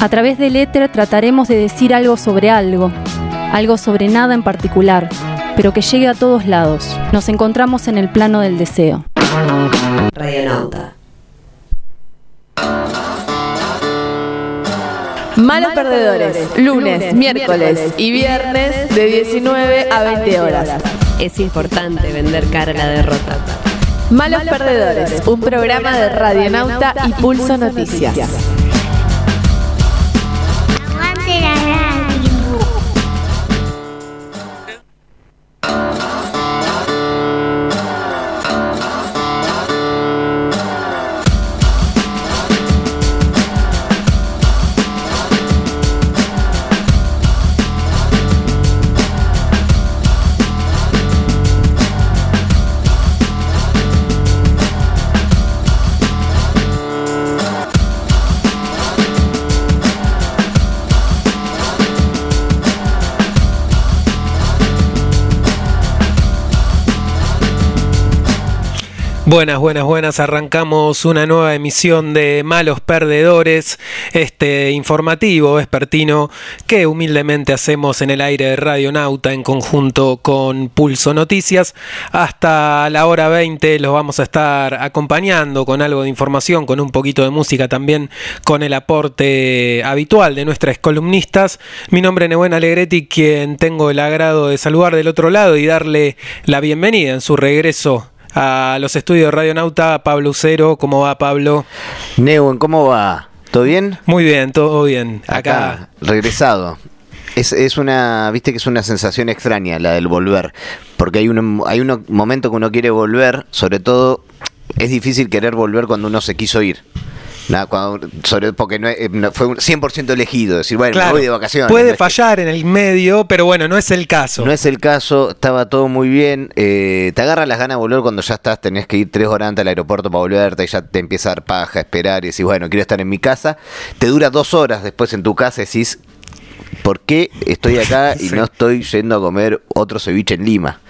A través del éter trataremos de decir algo sobre algo, algo sobre nada en particular, pero que llegue a todos lados. Nos encontramos en el plano del deseo. Radionauta. Malos Perdedores, lunes, miércoles y viernes de 19 a 20 horas. Es importante vender cara a la derrota. Malos Perdedores, un programa de Radionauta y Pulso Noticias. Buenas, buenas, buenas. Arrancamos una nueva emisión de Malos Perdedores, este informativo vespertino que humildemente hacemos en el aire de Radio Nauta en conjunto con Pulso Noticias. Hasta la hora 20 los vamos a estar acompañando con algo de información, con un poquito de música también, con el aporte habitual de nuestras columnistas. Mi nombre es Nebuen Alegretti, quien tengo el agrado de saludar del otro lado y darle la bienvenida en su regreso a los estudios de Radio Nauta, Pablo Ucero. ¿Cómo va, Pablo? Neuen, ¿cómo va? ¿Todo bien? Muy bien, todo bien. Acá. Acá, regresado. Es, es una, viste que es una sensación extraña la del volver, porque hay un, hay un momento que uno quiere volver, sobre todo es difícil querer volver cuando uno se quiso ir. Nada, cuando- sobre, porque no, es- no- fue un 100% elegido, decir, bueno, me voy de vacaciones. puede No es que- fallar en el medio, pero bueno, no es el caso. No es el caso, estaba todo muy bien. eh, te agarra las ganas de volver cuando ya estás, tenés que ir tres horas antes al aeropuerto para volverte y ya te empieza a dar paja, esperar y decís, bueno, quiero estar en mi casa. Te dura dos horas después en tu casa y decís, ¿por qué estoy acá y Sí. no estoy yendo a comer otro ceviche en Lima?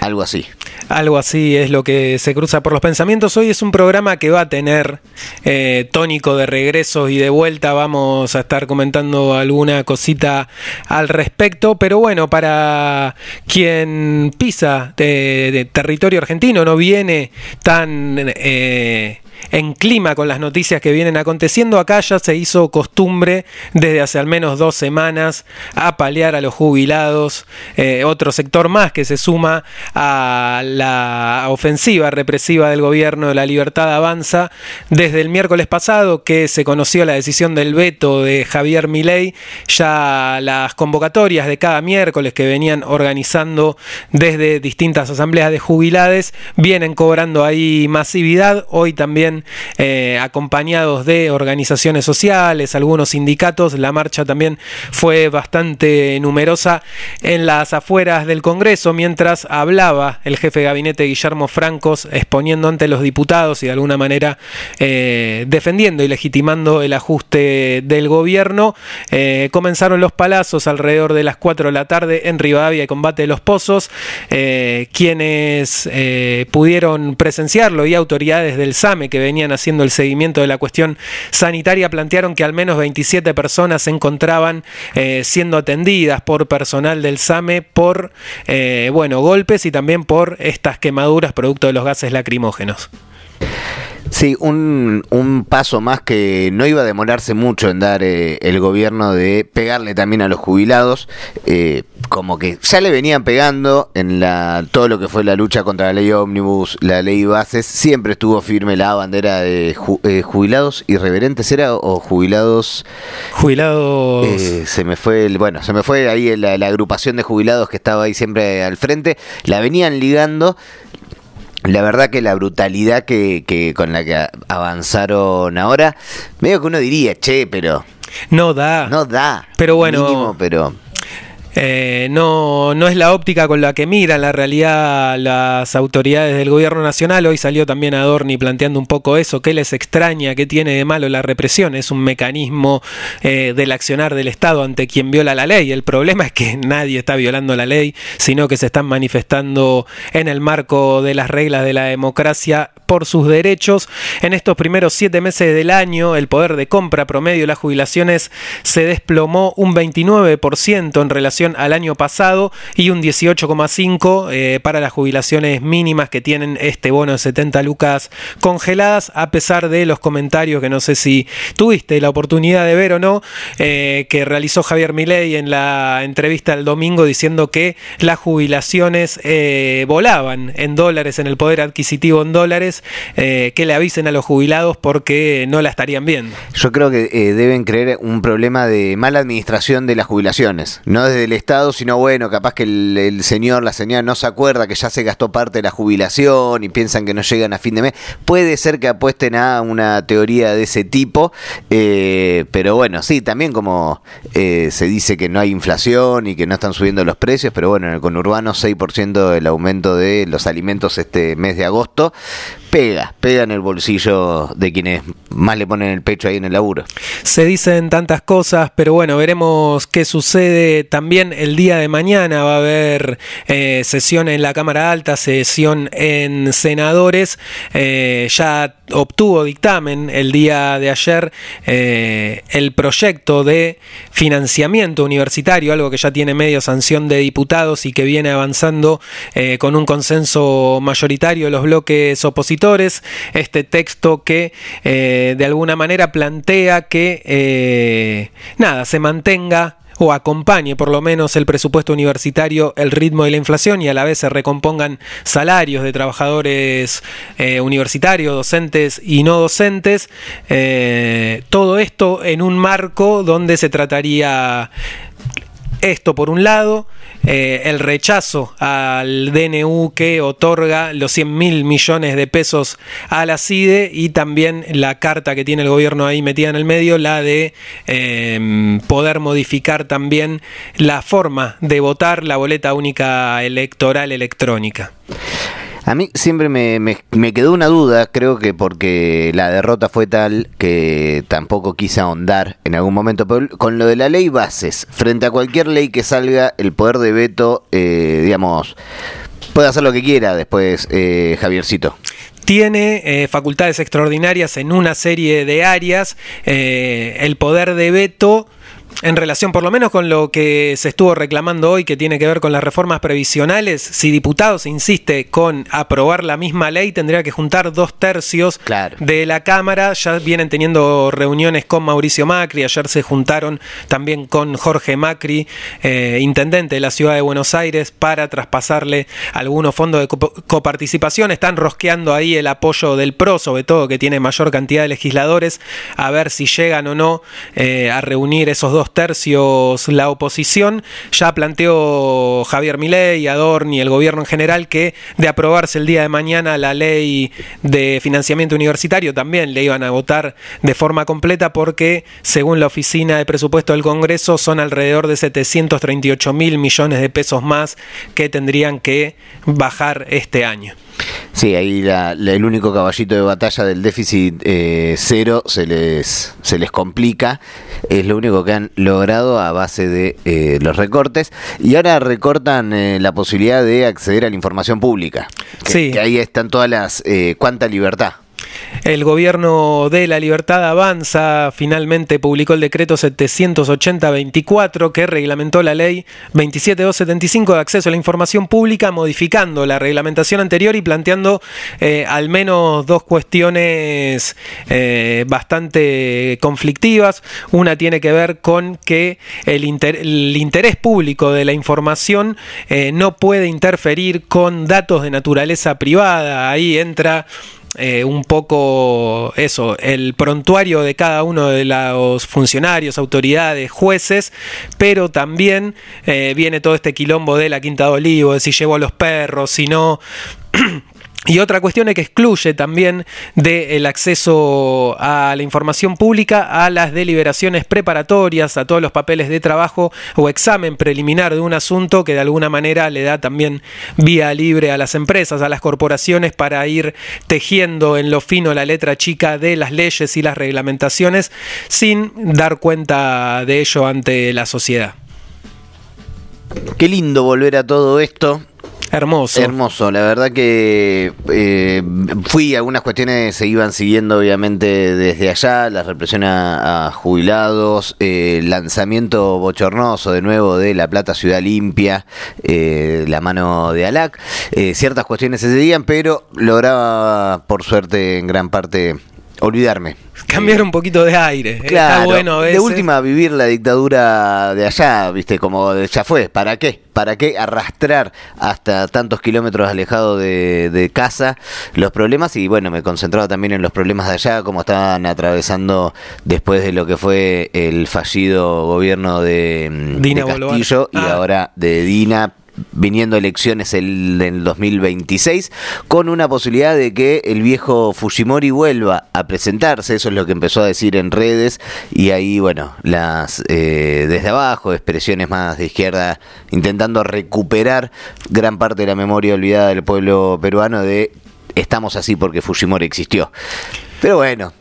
Algo así. Algo así es lo que se cruza por los pensamientos. Hoy es un programa que va a tener eh, tónico de regresos y de vuelta. Vamos a estar comentando alguna cosita al respecto. Pero bueno, para quien pisa de, de territorio argentino, no viene tan... eh, en clima con las noticias que vienen aconteciendo. Acá ya se hizo costumbre desde hace al menos dos semanas apalear a los jubilados, eh, otro sector más que se suma a la ofensiva represiva del gobierno de la libertad avanza. Desde el miércoles pasado que se conoció la decisión del veto de Javier Milei, ya las convocatorias de cada miércoles que venían organizando desde distintas asambleas de jubilades vienen cobrando ahí masividad, hoy también eh, acompañados de organizaciones sociales, algunos sindicatos, la marcha también fue bastante numerosa en las afueras del Congreso, mientras hablaba el jefe de gabinete Guillermo Francos exponiendo ante los diputados y de alguna manera eh, defendiendo y legitimando el ajuste del gobierno. Eh, comenzaron los palazos alrededor de las 4 de la tarde en Rivadavia y Combate de los Pozos, quienes pudieron presenciarlo y autoridades del SAME que venían haciendo el seguimiento de la cuestión sanitaria plantearon que al menos 27 personas se encontraban eh, siendo atendidas por personal del SAME por eh, bueno golpes y también por estas quemaduras producto de los gases lacrimógenos. Sí, un, un paso más que no iba a demorarse mucho en dar eh, el gobierno de pegarle también a los jubilados, eh, como que ya le venían pegando en la todo lo que fue la lucha contra la ley ómnibus, la ley bases, siempre estuvo firme la bandera de ju- eh, jubilados irreverentes, ¿era? O jubilados... Jubilados Eh, se me fue el, bueno, se me fue ahí la, la agrupación de jubilados que estaba ahí siempre al frente, la venían ligando. La verdad que la brutalidad que, que con la que avanzaron ahora, medio que uno diría, che, pero no da. no da. Pero bueno. Mínimo, pero Eh, no, no es la óptica con la que miran la realidad las autoridades del gobierno nacional. Hoy salió también Adorni planteando un poco eso, qué les extraña, qué tiene de malo la represión. Es un mecanismo eh, del accionar del Estado ante quien viola la ley. El problema es que nadie está violando la ley, sino que se están manifestando en el marco de las reglas de la democracia por sus derechos. En estos primeros siete meses del año, el poder de compra promedio de las jubilaciones se desplomó un 29% en relación al año pasado y un 18,5% eh, para las jubilaciones mínimas que tienen este bono de 70 lucas congeladas, a pesar de los comentarios que no sé si tuviste la oportunidad de ver o no, eh, que realizó Javier Milei en la entrevista el domingo diciendo que las jubilaciones eh, volaban en dólares, en el poder adquisitivo en dólares, eh, que le avisen a los jubilados porque no la estarían viendo. Yo creo que eh, deben creer un problema de mala administración de las jubilaciones, no desde el Estado, sino bueno, capaz que el, señor, la señora no se acuerda que ya se gastó parte de la jubilación y piensan que no llegan a fin de mes. Puede ser que apuesten a una teoría de ese tipo, eh, pero bueno, sí, también como se dice que no hay inflación y que no están subiendo los precios, pero bueno, en el conurbano 6% el aumento de los alimentos este mes de agosto pega, pega en el bolsillo de quienes más le ponen el pecho ahí en el laburo. Se dicen tantas cosas, pero bueno, veremos qué sucede también el día de mañana. Va a haber eh, sesión en la Cámara Alta, sesión en senadores. Eh, ya obtuvo dictamen el día de ayer eh, el proyecto de financiamiento universitario, algo que ya tiene medio sanción de diputados y que viene avanzando eh, con un consenso mayoritario de los bloques opositores. Este texto que eh, de alguna manera plantea que eh, nada, se mantenga o acompañe por lo menos el presupuesto universitario el ritmo de la inflación y a la vez se recompongan salarios de trabajadores eh, universitarios, docentes y no docentes. Todo esto en un marco donde se trataría esto por un lado, eh, el rechazo al DNU que otorga los 100 mil millones de pesos a la CIDE y también la carta que tiene el gobierno ahí metida en el medio, la de eh, poder modificar también la forma de votar la boleta única electoral electrónica. A mí siempre me, me, quedó una duda, creo que porque la derrota fue tal que tampoco quise ahondar en algún momento, pero con lo de la ley bases, frente a cualquier ley que salga, el poder de veto, eh, digamos, puede hacer lo que quiera después, eh, Javiercito. Tiene eh, facultades extraordinarias en una serie de áreas, eh, el poder de veto en relación por lo menos con lo que se estuvo reclamando hoy que tiene que ver con las reformas previsionales, si diputados insiste con aprobar la misma ley, tendría que juntar dos tercios claro. de la Cámara. Ya vienen teniendo reuniones con Mauricio Macri, ayer se juntaron también con Jorge Macri, eh, intendente de la ciudad de Buenos Aires, para traspasarle algunos fondos de coparticipación. Están rosqueando ahí el apoyo del PRO, sobre todo que tiene mayor cantidad de legisladores, a ver si llegan o no eh, a reunir esos dos tercios la oposición. Ya planteó Javier Milei, Adorni, el gobierno en general, que de aprobarse el día de mañana la ley de financiamiento universitario también le iban a votar de forma completa porque, según la Oficina de Presupuesto del Congreso, son alrededor de 738 mil millones de pesos más que tendrían que bajar este año. Sí, ahí la, la, el único caballito de batalla del déficit eh, cero se les, se les complica. Es lo único que han logrado a base de eh, los recortes. Y ahora recortan eh, la posibilidad de acceder a la información pública. Que, sí. que ahí están todas las... Eh, cuánta libertad. El gobierno de la libertad avanza, finalmente publicó el decreto 780-24 que reglamentó la ley 27275 de acceso a la información pública, modificando la reglamentación anterior y planteando eh, al menos dos cuestiones eh, bastante conflictivas. Una tiene que ver con que el, inter el interés público de la información eh, no puede interferir con datos de naturaleza privada. Ahí entra eh, un poco eso, el prontuario de cada uno de los funcionarios, autoridades, jueces, pero también eh, viene todo este quilombo de la Quinta de Olivo, de si llevo a los perros, si no. Y otra cuestión es que excluye también del acceso a la información pública a las deliberaciones preparatorias, a todos los papeles de trabajo o examen preliminar de un asunto que de alguna manera le da también vía libre a las empresas, a las corporaciones para ir tejiendo en lo fino la letra chica de las leyes y las reglamentaciones sin dar cuenta de ello ante la sociedad. Qué lindo volver a todo esto Hermoso. Hermoso, la verdad que eh, fui, algunas cuestiones se iban siguiendo obviamente desde allá, la represión a, jubilados, eh, lanzamiento bochornoso de nuevo de La Plata Ciudad Limpia, eh, la mano de Alac, eh, ciertas cuestiones se seguían, pero lograba por suerte en gran parte olvidarme. Cambiar un poquito de aire. Está Claro, bueno a de última vivir la dictadura de allá, viste, como de- ya fue, ¿para qué? ¿Para qué arrastrar hasta tantos kilómetros alejado de, de casa los problemas? Y bueno, me concentraba también en los problemas de allá, como estaban atravesando después de lo que fue el fallido gobierno de, mm, Dina de. Castillo y Ah. ahora de Dina viniendo elecciones el, del 2026 con una posibilidad de que el viejo Fujimori vuelva a presentarse. Eso es lo que empezó a decir en redes. Y ahí bueno las eh, desde abajo expresiones más de izquierda intentando recuperar gran parte de la memoria olvidada del pueblo peruano de estamos así porque Fujimori existió pero bueno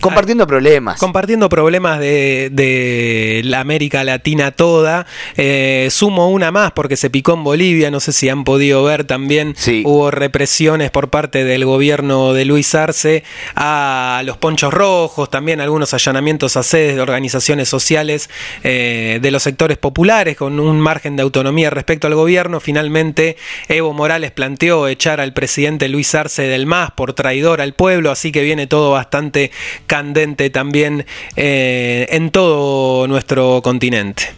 compartiendo problemas Compartiendo problemas de, de la América Latina toda. Eh, sumo una más porque se picó en Bolivia. No sé si han podido ver también. Sí. Hubo represiones por parte del gobierno de Luis Arce a los ponchos rojos. También algunos allanamientos a sedes de organizaciones sociales eh, de los sectores populares con un margen de autonomía respecto al gobierno. Finalmente, Evo Morales planteó echar al presidente Luis Arce del MAS por traidor al pueblo. Así que viene todo bastante candente también eh, en todo nuestro continente.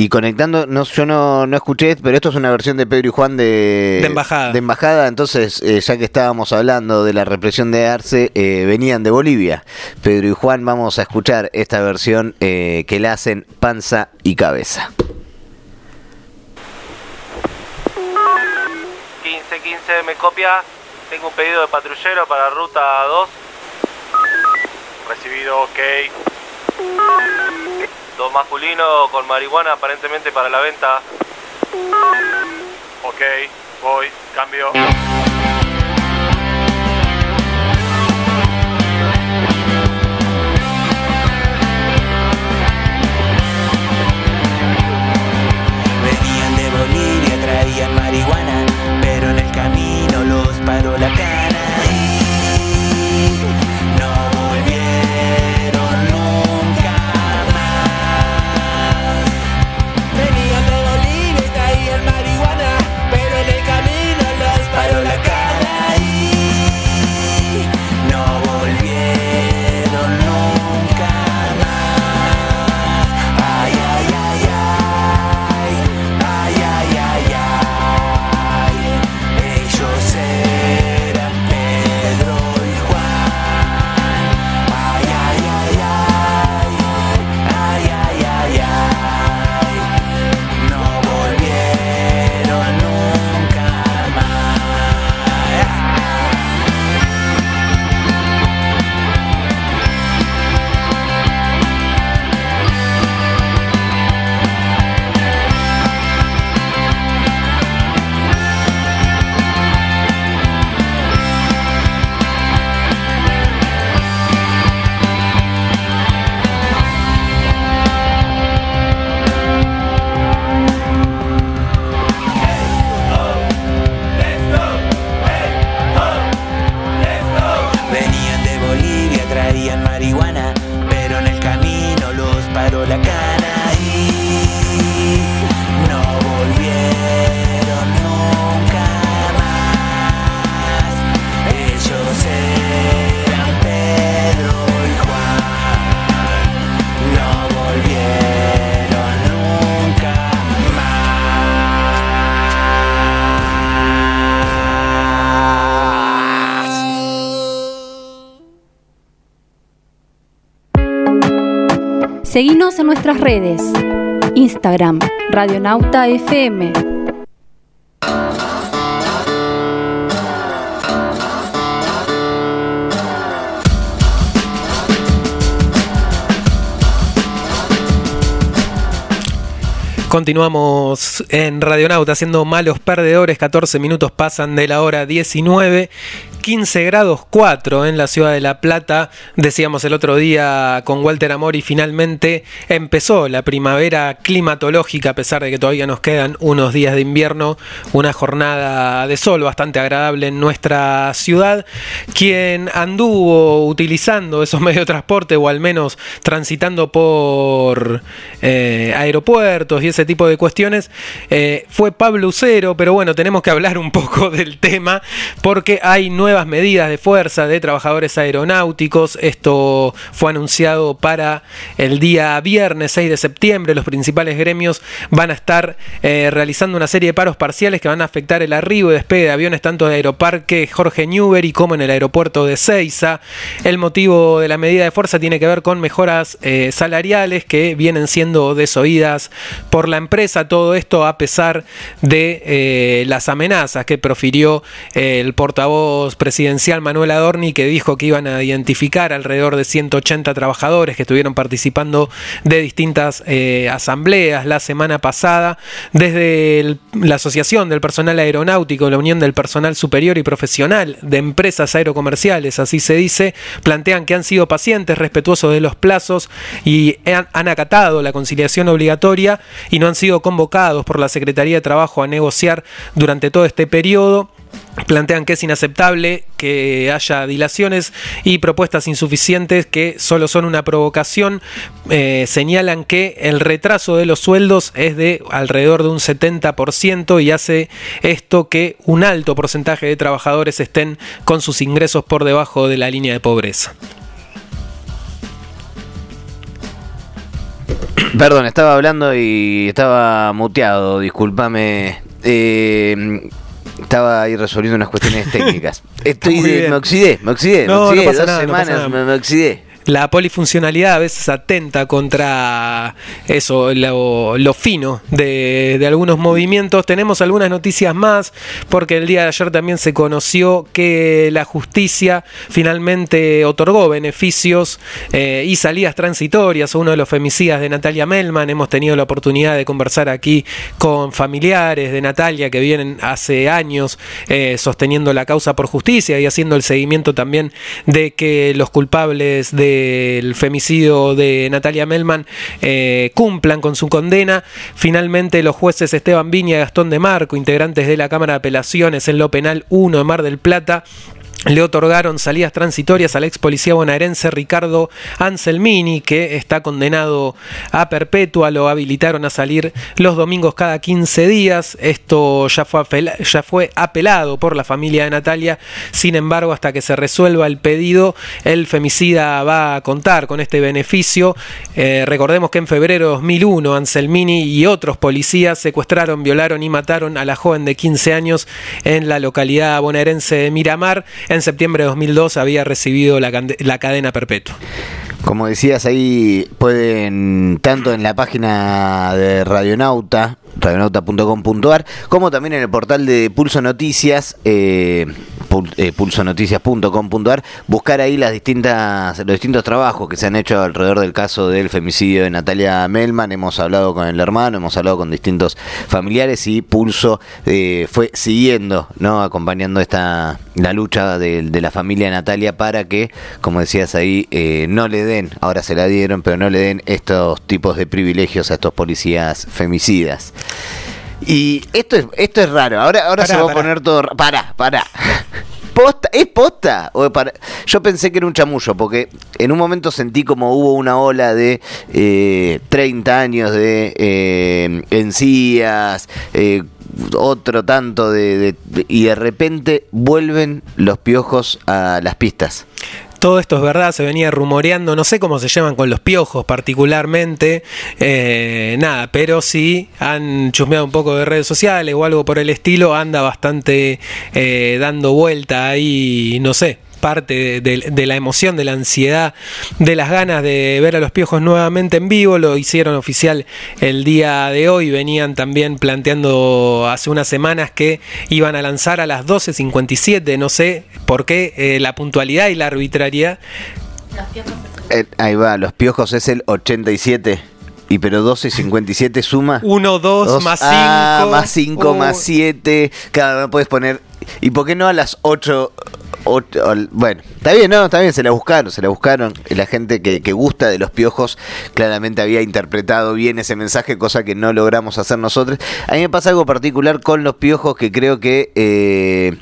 Y conectando, no, yo no, no escuché, pero esto es una versión de Pedro y Juan de, De embajada. de embajada, entonces, eh, ya que estábamos hablando de la represión de Arce, eh, venían de Bolivia. Pedro y Juan, vamos a escuchar esta versión eh, que la hacen panza y cabeza. 1515 me copia. Tengo un pedido de patrullero para ruta 2. Recibido, ok. Dos masculino con marihuana aparentemente para la venta. Ok, voy, cambio. Nuestras redes. Instagram, Radionauta FM. Continuamos en Radionauta haciendo malos perdedores. 14 minutos pasan de la hora 19. 15 grados 4 en la ciudad de La Plata. Decíamos el otro día con Walter Amor y finalmente empezó la primavera climatológica, a pesar de que todavía nos quedan unos días de invierno, una jornada de sol bastante agradable en nuestra ciudad. Quien anduvo utilizando esos medios de transporte o al menos transitando por eh, aeropuertos y ese tipo de cuestiones eh, fue Pablo Ucero, pero bueno, tenemos que hablar un poco del tema porque hay nuevas medidas de fuerza de trabajadores aeronáuticos. Esto fue anunciado para el día viernes 6 de septiembre. Los principales gremios van a estar eh, realizando una serie de paros parciales que van a afectar el arribo y despegue de aviones tanto de Aeroparque Jorge Newbery como en el aeropuerto de Ceiza. El motivo de la medida de fuerza tiene que ver con mejoras eh, salariales que vienen siendo desoídas por la empresa. Todo esto a pesar de eh, las amenazas que profirió el portavoz presidencial Manuel Adorni que dijo que iban a identificar alrededor de 180 trabajadores que estuvieron participando de distintas eh, asambleas la semana pasada. Desde la Asociación del Personal Aeronáutico, la Unión del Personal Superior y Profesional de Empresas Aerocomerciales, así se dice, plantean que han sido pacientes, respetuosos de los plazos y han, han acatado la conciliación obligatoria y no han sido convocados por la Secretaría de Trabajo a negociar durante todo este periodo. Plantean que es inaceptable que haya dilaciones y propuestas insuficientes que solo son una provocación. Eh, señalan que el retraso de los sueldos es de alrededor de un 70% y hace esto que un alto porcentaje de trabajadores estén con sus ingresos por debajo de la línea de pobreza. Perdón, estaba hablando y estaba muteado, discúlpame. Eh, estaba ahí resolviendo unas cuestiones técnicas. Estoy de- me oxidé, me oxidé, No, me oxidé, no dos nada, semanas me, me oxidé. La polifuncionalidad a veces atenta contra eso, lo, lo fino de, de algunos movimientos. Tenemos algunas noticias más, porque el día de ayer también se conoció que la justicia finalmente otorgó beneficios eh, y salidas transitorias a uno de los femicidas de Natalia Melman. Hemos tenido la oportunidad de conversar aquí con familiares de Natalia que vienen hace años eh, sosteniendo la causa por justicia y haciendo el seguimiento también de que los culpables del femicidio de Natalia Melman eh, cumplan con su condena. Finalmente los jueces Esteban Viña y Gastón de Marco, integrantes de la Cámara de Apelaciones en lo Penal 1 de Mar del Plata, le otorgaron salidas transitorias al ex policía bonaerense Ricardo Anselmini, que está condenado a perpetua, lo habilitaron a salir los domingos cada 15 días. Esto ya fue, ya fue apelado por la familia de Natalia. Sin embargo, hasta que se resuelva el pedido, el femicida va a contar con este beneficio. Eh, recordemos que en febrero de 2001, Anselmini y otros policías secuestraron, violaron y mataron a la joven de 15 años en la localidad bonaerense de Miramar. En septiembre de 2002 había recibido la, la cadena perpetua. Como decías ahí, pueden tanto en la página de Radionauta, radionauta.com.ar, como también en el portal de Pulso Noticias, eh, eh, pulsonoticias.com.ar, buscar ahí las distintas, los distintos trabajos que se han hecho alrededor del caso del femicidio de Natalia Melman. Hemos hablado con el hermano, hemos hablado con distintos familiares y Pulso eh, fue siguiendo, no acompañando esta la lucha de, de la familia Natalia para que, como decías ahí, eh, no le den, ahora se la dieron, pero no le den estos tipos de privilegios a estos policías femicidas. Y esto es, esto es raro, ahora, ahora se Pará, va a poner todo... Pará, pará. ¿Posta? ¿Es posta? O para- Yo pensé que era un chamullo, porque en un momento sentí como hubo una ola de eh, 30 años de eh, encías, eh, otro tanto de- Y de repente vuelven los piojos a las pistas. Todo esto es verdad, se venía rumoreando, no sé cómo se llaman con los piojos particularmente, eh, nada, pero sí han chusmeado un poco de redes sociales o algo por el estilo, anda bastante eh, dando vuelta ahí, no sé, parte de, de- de la emoción, de la ansiedad, de las ganas de ver a los piojos nuevamente en vivo, lo hicieron oficial el día de hoy, venían también planteando hace unas semanas que iban a lanzar a las 12.57, no sé por qué eh, la puntualidad y la arbitrariedad. Eh, ahí va, los piojos es el 87. Y pero 12 y 57 suma. 1, 2 Dos- más 5. ah, más 5 más 7. Claro, no puedes poner. ¿Y por qué no a las 8, bueno, está bien, no, está bien, se la buscaron, se la buscaron. La gente que, que gusta de los piojos claramente había interpretado bien ese mensaje, cosa que no logramos hacer nosotros. A mí me pasa algo particular con los piojos que creo que eh,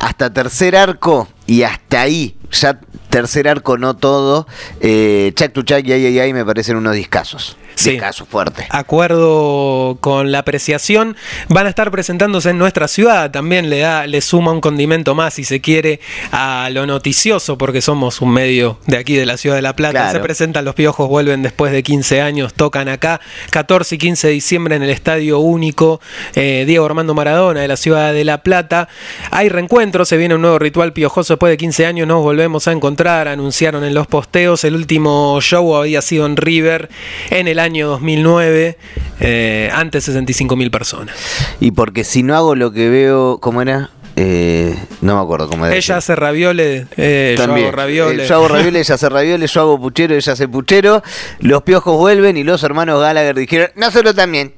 hasta tercer arco y hasta ahí, ya tercer arco no todo, eh, Chuck to Chuck y ay, ay, ay me parecen unos discasos. Sí. Discasos fuertes. acuerdo con la apreciación. Van a estar presentándose en nuestra ciudad. También le da, le suma un condimento más, si se quiere, a lo noticioso, porque somos un medio de aquí de la ciudad de La Plata. Claro. Se presentan los piojos, vuelven después de 15 años, tocan acá. 14 y 15 de diciembre en el Estadio Único eh, Diego Armando Maradona de la ciudad de La Plata. Hay reencuentro, se viene un nuevo ritual piojoso después de 15 años. Nos volvemos a encontrar, anunciaron en los posteos. El último show había sido en River en el año 2009, eh, ante 65 mil personas. Y porque si no hago lo que veo, ¿cómo era? Eh, no me acuerdo cómo era. Ella hace ravioles, eh, yo También. hago ravioles. Eh, yo hago ravioles, ella hace ravioles, yo hago puchero, ella hace puchero. Los piojos vuelven y los hermanos Gallagher dijeron, nosotros también.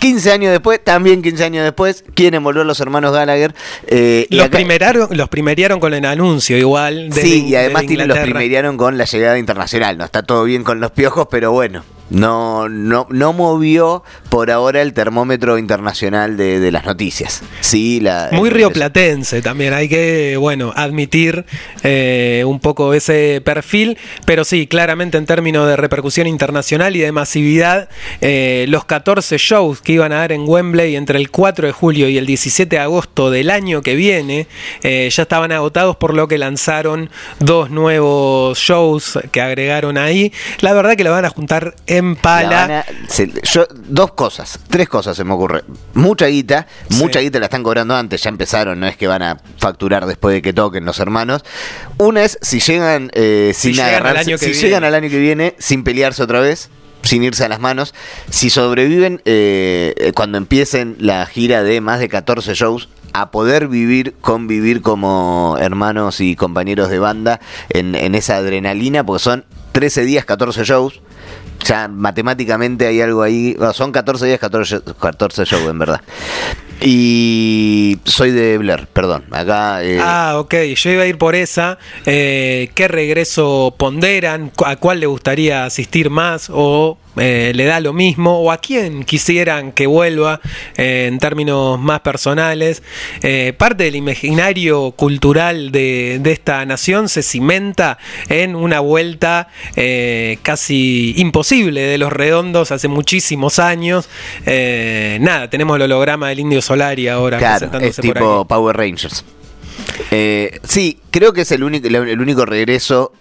15 años después, también 15 años después, quieren volver los hermanos Gallagher. eh, y los, acá- primeraron, los primeriaron con el anuncio igual. de- Sí, y de además los primerearon con la llegada internacional. No está todo bien con los piojos, pero bueno. No, no, no movió por ahora el termómetro internacional de, de las noticias. Sí, la, Muy el- rioplatense también, hay que, bueno, admitir eh, un poco ese perfil, pero sí, claramente en términos de repercusión internacional y de masividad, eh, los 14 shows que iban a dar en Wembley entre el 4 de julio y el 17 de agosto del año que viene, eh, ya estaban agotados, por lo que lanzaron dos nuevos shows que agregaron ahí. La verdad que lo van a juntar en La pala. van a- se- yo- dos cosas, tres cosas se me ocurre. Mucha guita, mucha guita la están cobrando antes, ya empezaron, no es que van a facturar después de que toquen los hermanos. Una es si llegan eh, sin llegan al agarrarse, año que si viene. llegan al año que viene sin pelearse otra vez. Sin irse a las manos, si sobreviven eh, eh, cuando empiecen la gira de más de 14 shows, a poder vivir, convivir como hermanos y compañeros de banda en, en esa adrenalina, porque son 13 días, 14 shows, ya matemáticamente hay algo ahí. bueno, son 14 días, 14, 14 shows, en verdad. Y soy de Blair, perdón. Acá. eh, Ah, ok, yo iba a ir por esa. Eh, ¿Qué regreso ponderan? ¿Cu- ¿A cuál le gustaría asistir más? ¿O eh, le da lo mismo? ¿O a quién quisieran que vuelva eh, en términos más personales? Parte del imaginario cultural de, de esta nación se cimenta en una vuelta casi imposible de los redondos hace muchísimos años. Nada, tenemos el holograma del Indio Solari ahora claro, es tipo. Power Rangers. Eh, sí, creo que es el único, el único regreso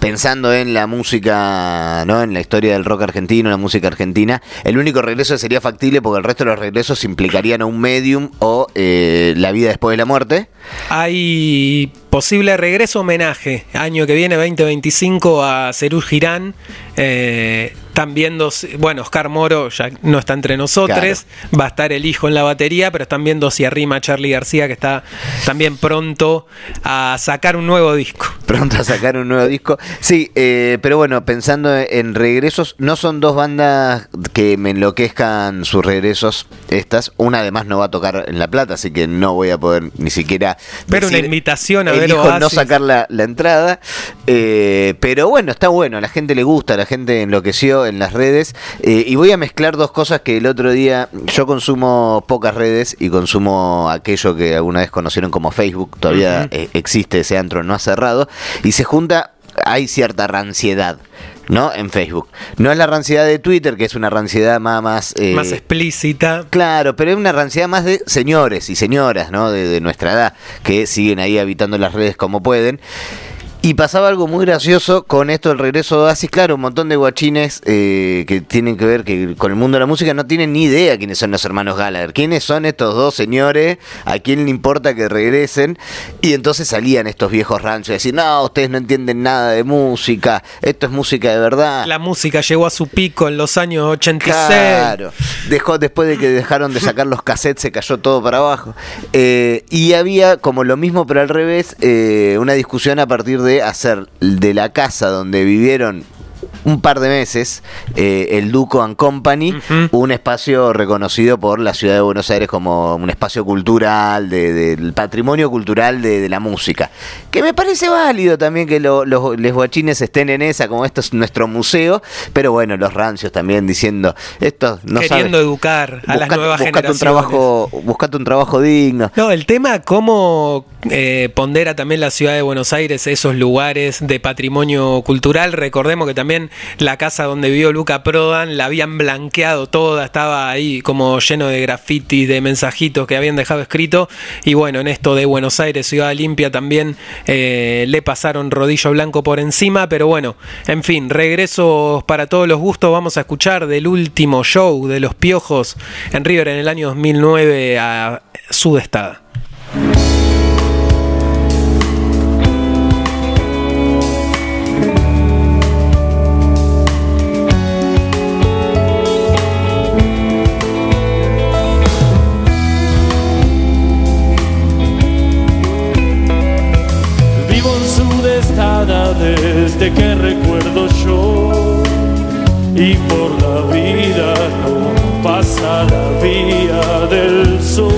pensando en la música, ¿no? En la historia del rock argentino, la música argentina, el único regreso sería factible porque el resto de los regresos implicarían a un medium o eh, la vida después de la muerte. Hay posible regreso homenaje año que viene 2025 a Cerú Girán. Eh, también dos, bueno, Oscar Moro ya no está entre nosotros, va a estar el hijo en la batería, pero están viendo si arrima Charlie García que está también pronto a sacar un nuevo disco. Pronto a sacar un nuevo disco. Sí, eh, pero bueno, pensando en regresos, no son dos bandas que me enloquezcan sus regresos estas. Una además no va a tocar en La Plata, así que no voy a poder ni siquiera... Pero una decir- invitación a ver elijo no Oasis. sacar la, la entrada. Eh, pero bueno, está bueno, a la gente le gusta, la gente enloqueció en las redes. Eh, y voy a mezclar dos cosas que el otro día yo consumo pocas redes y consumo aquello que alguna vez conocieron como Facebook. Todavía eh, existe ese antro, no ha cerrado. Y se junta, hay cierta ranciedad. ¿No? En Facebook. No es la ranciedad de Twitter, que es una ranciedad más. Más, eh, Más explícita. Claro, pero es una ranciedad más de señores y señoras, ¿no? De, de nuestra edad, que siguen ahí habitando las redes como pueden. Y pasaba algo muy gracioso con esto del regreso de Oasis. Claro, un montón de guachines eh, que tienen que ver que con el mundo de la música no tienen ni idea quiénes son los hermanos Gallagher. ¿Quiénes son estos dos señores? ¿A quién le importa que regresen? Y entonces salían estos viejos ranchos y decir, no, ustedes no entienden nada de música. Esto es música de verdad. La música llegó a su pico en los años 86. Claro. Dejó, después de que dejaron de sacar los cassettes, se cayó todo para abajo. Eh, y había como lo mismo, pero al revés, eh, una discusión a partir de hacer de la casa donde vivieron un par de meses eh, el Duco and Company, un espacio reconocido por la ciudad de Buenos Aires como un espacio cultural, de- del patrimonio cultural de, de la música. Que me parece válido también que lo- los, los guachines estén en esa, como esto es nuestro museo, pero bueno, los rancios también diciendo, esto no Queriendo educar a las nuevas buscate generaciones. un trabajo, buscate un trabajo digno. No, el tema cómo eh, pondera también la ciudad de Buenos Aires esos lugares de patrimonio cultural. Recordemos que también la casa donde vivió Luca Prodan la habían blanqueado toda, estaba ahí como lleno de grafitis, de mensajitos que habían dejado escrito. Y bueno, en esto de Buenos Aires, ciudad limpia, también eh, le pasaron rodillo blanco por encima. Pero bueno, en fin, regresos para todos los gustos. Vamos a escuchar del último show de los Piojos en River en el año 2009 a Sudestada. Desde que recuerdo yo y por la vida no pasa la vía del sol.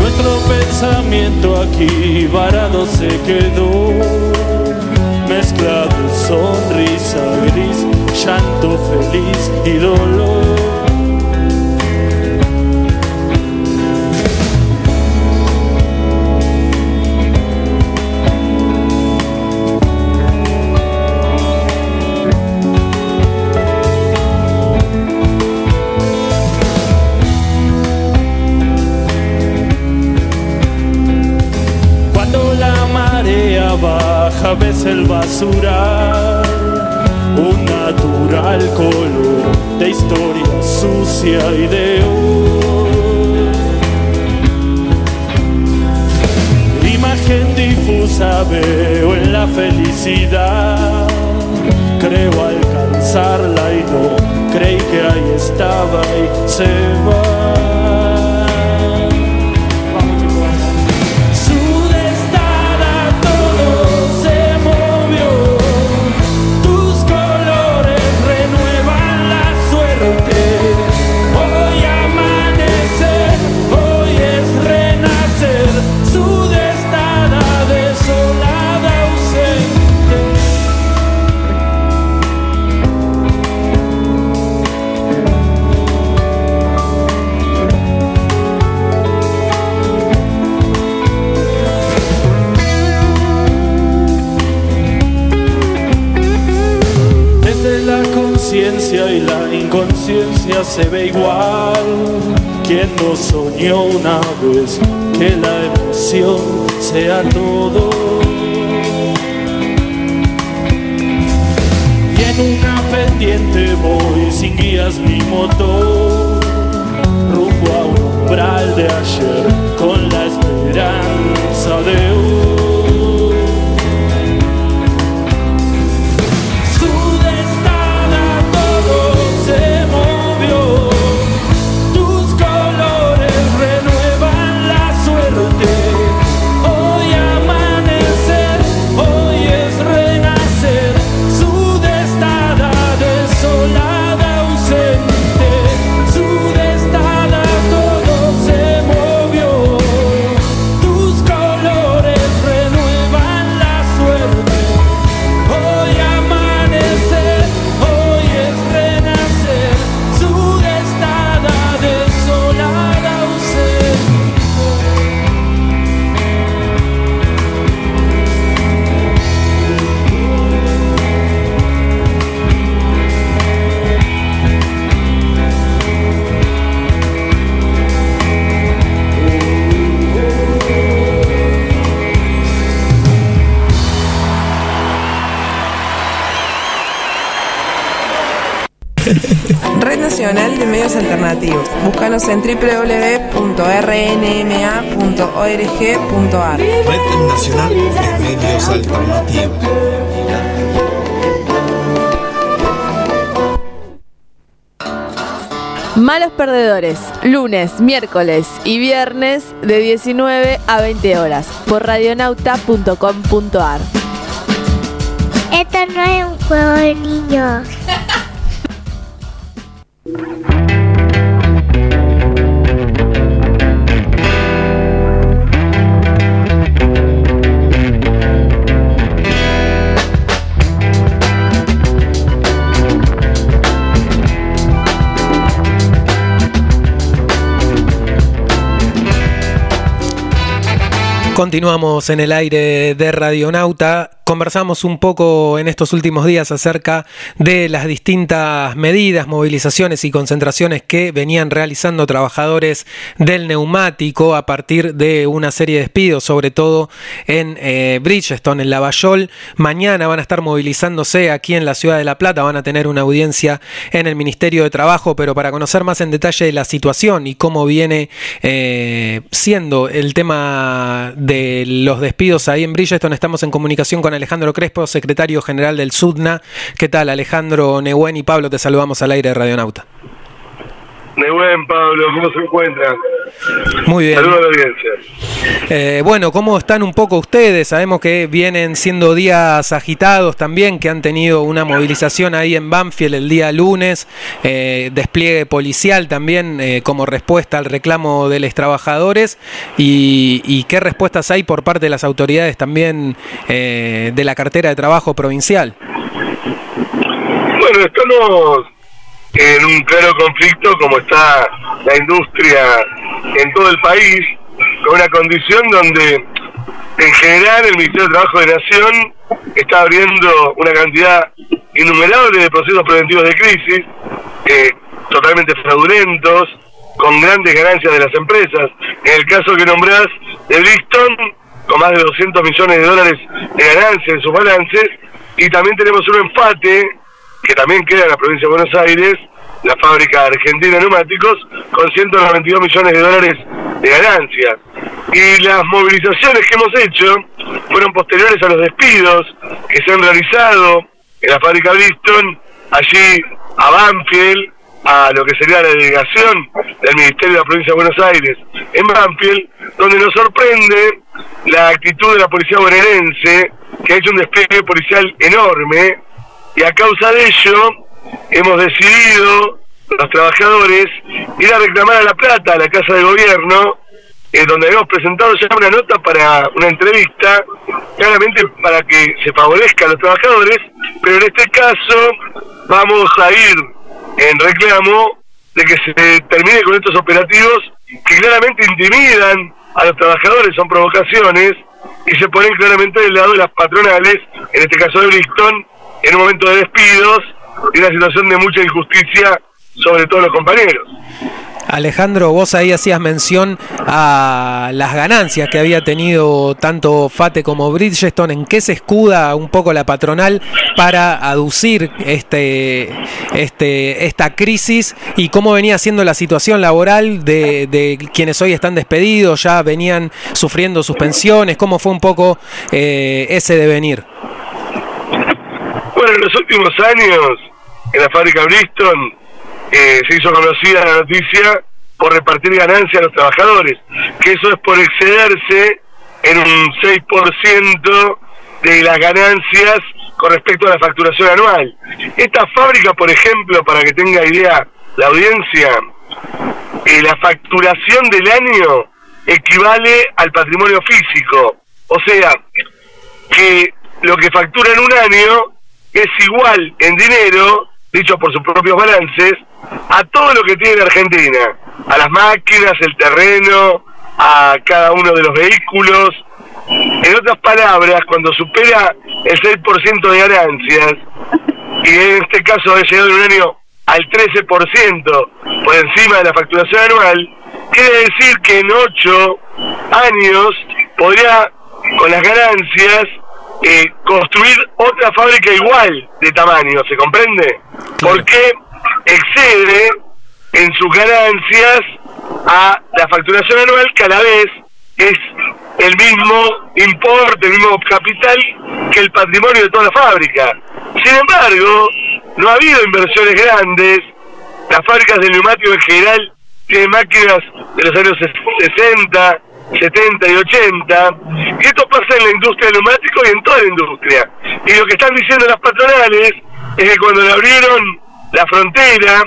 Nuestro pensamiento aquí varado se quedó, mezclado sonrisa gris, llanto feliz y dolor. Baja ves el basural, un natural color de historia sucia y de hoy. Imagen difusa veo en la felicidad, creo alcanzarla y no creí que ahí estaba y se va. Y la inconsciencia se ve igual. Quien no soñó una vez que la emoción sea todo. Y en una pendiente voy sin guías ni motor, rumbo a un umbral de ayer con la esperanza de Búscanos en www.rnma.org.ar. Red Nacional de Medios Alternativos. Malos Perdedores, lunes, miércoles y viernes de 19 a 20 horas por radionauta.com.ar. Esto no es un juego de niños. Continuamos en el aire de Radionauta. Conversamos un poco en estos últimos días acerca de las distintas medidas, movilizaciones y concentraciones que venían realizando trabajadores del neumático a partir de una serie de despidos, sobre todo en eh, Bridgestone, en Lavallol. Mañana van a estar movilizándose aquí en la ciudad de La Plata, van a tener una audiencia en el Ministerio de Trabajo, pero para conocer más en detalle la situación y cómo viene eh, siendo el tema de los despidos ahí en Bridgestone, estamos en comunicación con Alejandro Crespo, secretario general del SUDNA. ¿Qué tal, Alejandro Nehuen y Pablo? Te saludamos al aire de Radionauta. Nehuen, Pablo, ¿cómo se encuentran? Muy bien. Saludos a la audiencia. Eh, bueno, ¿cómo están un poco ustedes? Sabemos que vienen siendo días agitados también, que han tenido una movilización ahí en Banfield el día lunes, eh, despliegue policial también eh, como respuesta al reclamo de los trabajadores y, y qué respuestas hay por parte de las autoridades también de la cartera de trabajo provincial. Bueno, estamos en un claro conflicto como está la industria en todo el país, con una condición donde en general el Ministerio de Trabajo de Nación está abriendo una cantidad innumerable de procesos preventivos de crisis, eh, totalmente fraudulentos, con grandes ganancias de las empresas. En el caso que nombrás de Brixton, con más de 200 millones de dólares de ganancias en sus balances, y también tenemos un empate que también queda en la provincia de Buenos Aires, la fábrica argentina de neumáticos, con 192 millones de dólares de ganancias. Y las movilizaciones que hemos hecho fueron posteriores a los despidos que se han realizado en la fábrica Bristol, allí a Banfield, a lo que sería la delegación del Ministerio de la Provincia de Buenos Aires en Banfield, donde nos sorprende la actitud de la policía bonaerense, que ha hecho un despliegue policial enorme, y a causa de ello hemos decidido, los trabajadores, ir a reclamar a La Plata, a la Casa de Gobierno, eh, donde habíamos presentado ya una nota para una entrevista, claramente para que se favorezca a los trabajadores, pero en este caso vamos a ir en reclamo de que se termine con estos operativos que claramente intimidan a los trabajadores, son provocaciones, y se ponen claramente del lado de las patronales, en este caso de Brixton, en un momento de despidos y una situación de mucha injusticia sobre todos los compañeros. Alejandro, vos ahí hacías mención a las ganancias que había tenido tanto FATE como Bridgestone. ¿En qué se escuda un poco la patronal para aducir este, este, esta crisis y cómo venía siendo la situación laboral de, de quienes hoy están despedidos, ya venían sufriendo suspensiones? ¿Cómo fue un poco eh, ese devenir? En los últimos años, en la fábrica Bristol, eh, se hizo conocida la noticia por repartir ganancias a los trabajadores, que eso es por excederse en un 6% de las ganancias con respecto a la facturación anual. Esta fábrica, por ejemplo, para que tenga idea la audiencia, eh, la facturación del año equivale al patrimonio físico. O sea, que lo que factura en un año es igual en dinero, dicho por sus propios balances, a todo lo que tiene la Argentina, a las máquinas, el terreno, a cada uno de los vehículos. En otras palabras, cuando supera el 6% de ganancias, y en este caso ha llegado en un año al 13% por encima de la facturación anual, quiere decir que en 8 años podría, con las ganancias, eh, construir otra fábrica igual de tamaño, ¿se comprende? Porque excede en sus ganancias a la facturación anual que a la vez es el mismo importe, el mismo capital que el patrimonio de toda la fábrica. Sin embargo, no ha habido inversiones grandes, las fábricas de neumáticos en general tienen máquinas de los años 60, 70 y 80. Y esto pasa en la industria del neumático y en toda la industria. Y lo que están diciendo las patronales es que cuando le abrieron la frontera,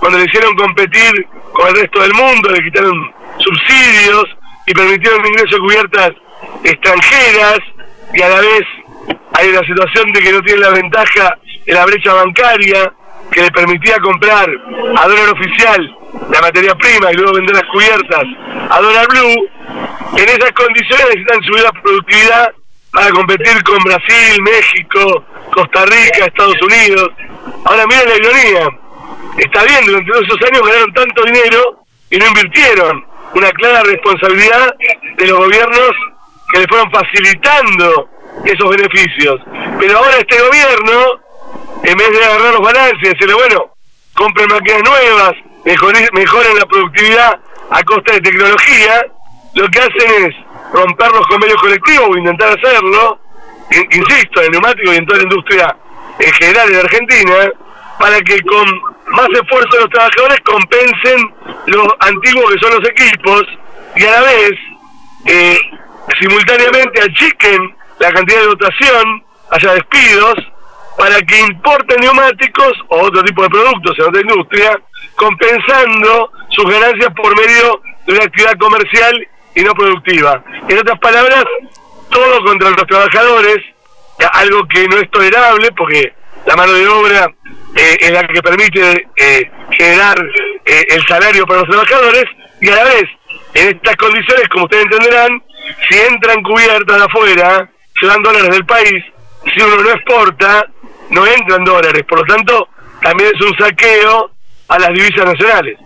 cuando le hicieron competir con el resto del mundo, le quitaron subsidios y permitieron el ingreso de cubiertas extranjeras y a la vez hay una situación de que no tienen la ventaja de la brecha bancaria que le permitía comprar a dólar oficial la materia prima y luego vender las cubiertas a dólar blue, en esas condiciones necesitan subir la productividad para competir con Brasil, México, Costa Rica, Estados Unidos. Ahora miren la ironía, está bien, durante todos esos años ganaron tanto dinero y no invirtieron. Una clara responsabilidad de los gobiernos que le fueron facilitando esos beneficios. Pero ahora este gobierno, en vez de agarrar los balances y decirle, bueno, compren máquinas nuevas, mejoren la productividad a costa de tecnología, lo que hacen es romper los convenios colectivos o intentar hacerlo, in- insisto, en el neumático y en toda la industria en general en Argentina, para que con más esfuerzo de los trabajadores compensen los antiguos que son los equipos y a la vez eh, simultáneamente achiquen la cantidad de dotación, haya despidos, para que importen neumáticos o otro tipo de productos en otra industria, compensando sus ganancias por medio de una actividad comercial y no productiva. En otras palabras, todo contra los trabajadores, algo que no es tolerable porque la mano de obra eh, es la que permite eh, generar eh, el salario para los trabajadores y a la vez, en estas condiciones, como ustedes entenderán, si entran cubiertas afuera, se dan dólares del país, si uno no exporta, no entran dólares, por lo tanto, también es un saqueo a las divisas nacionales.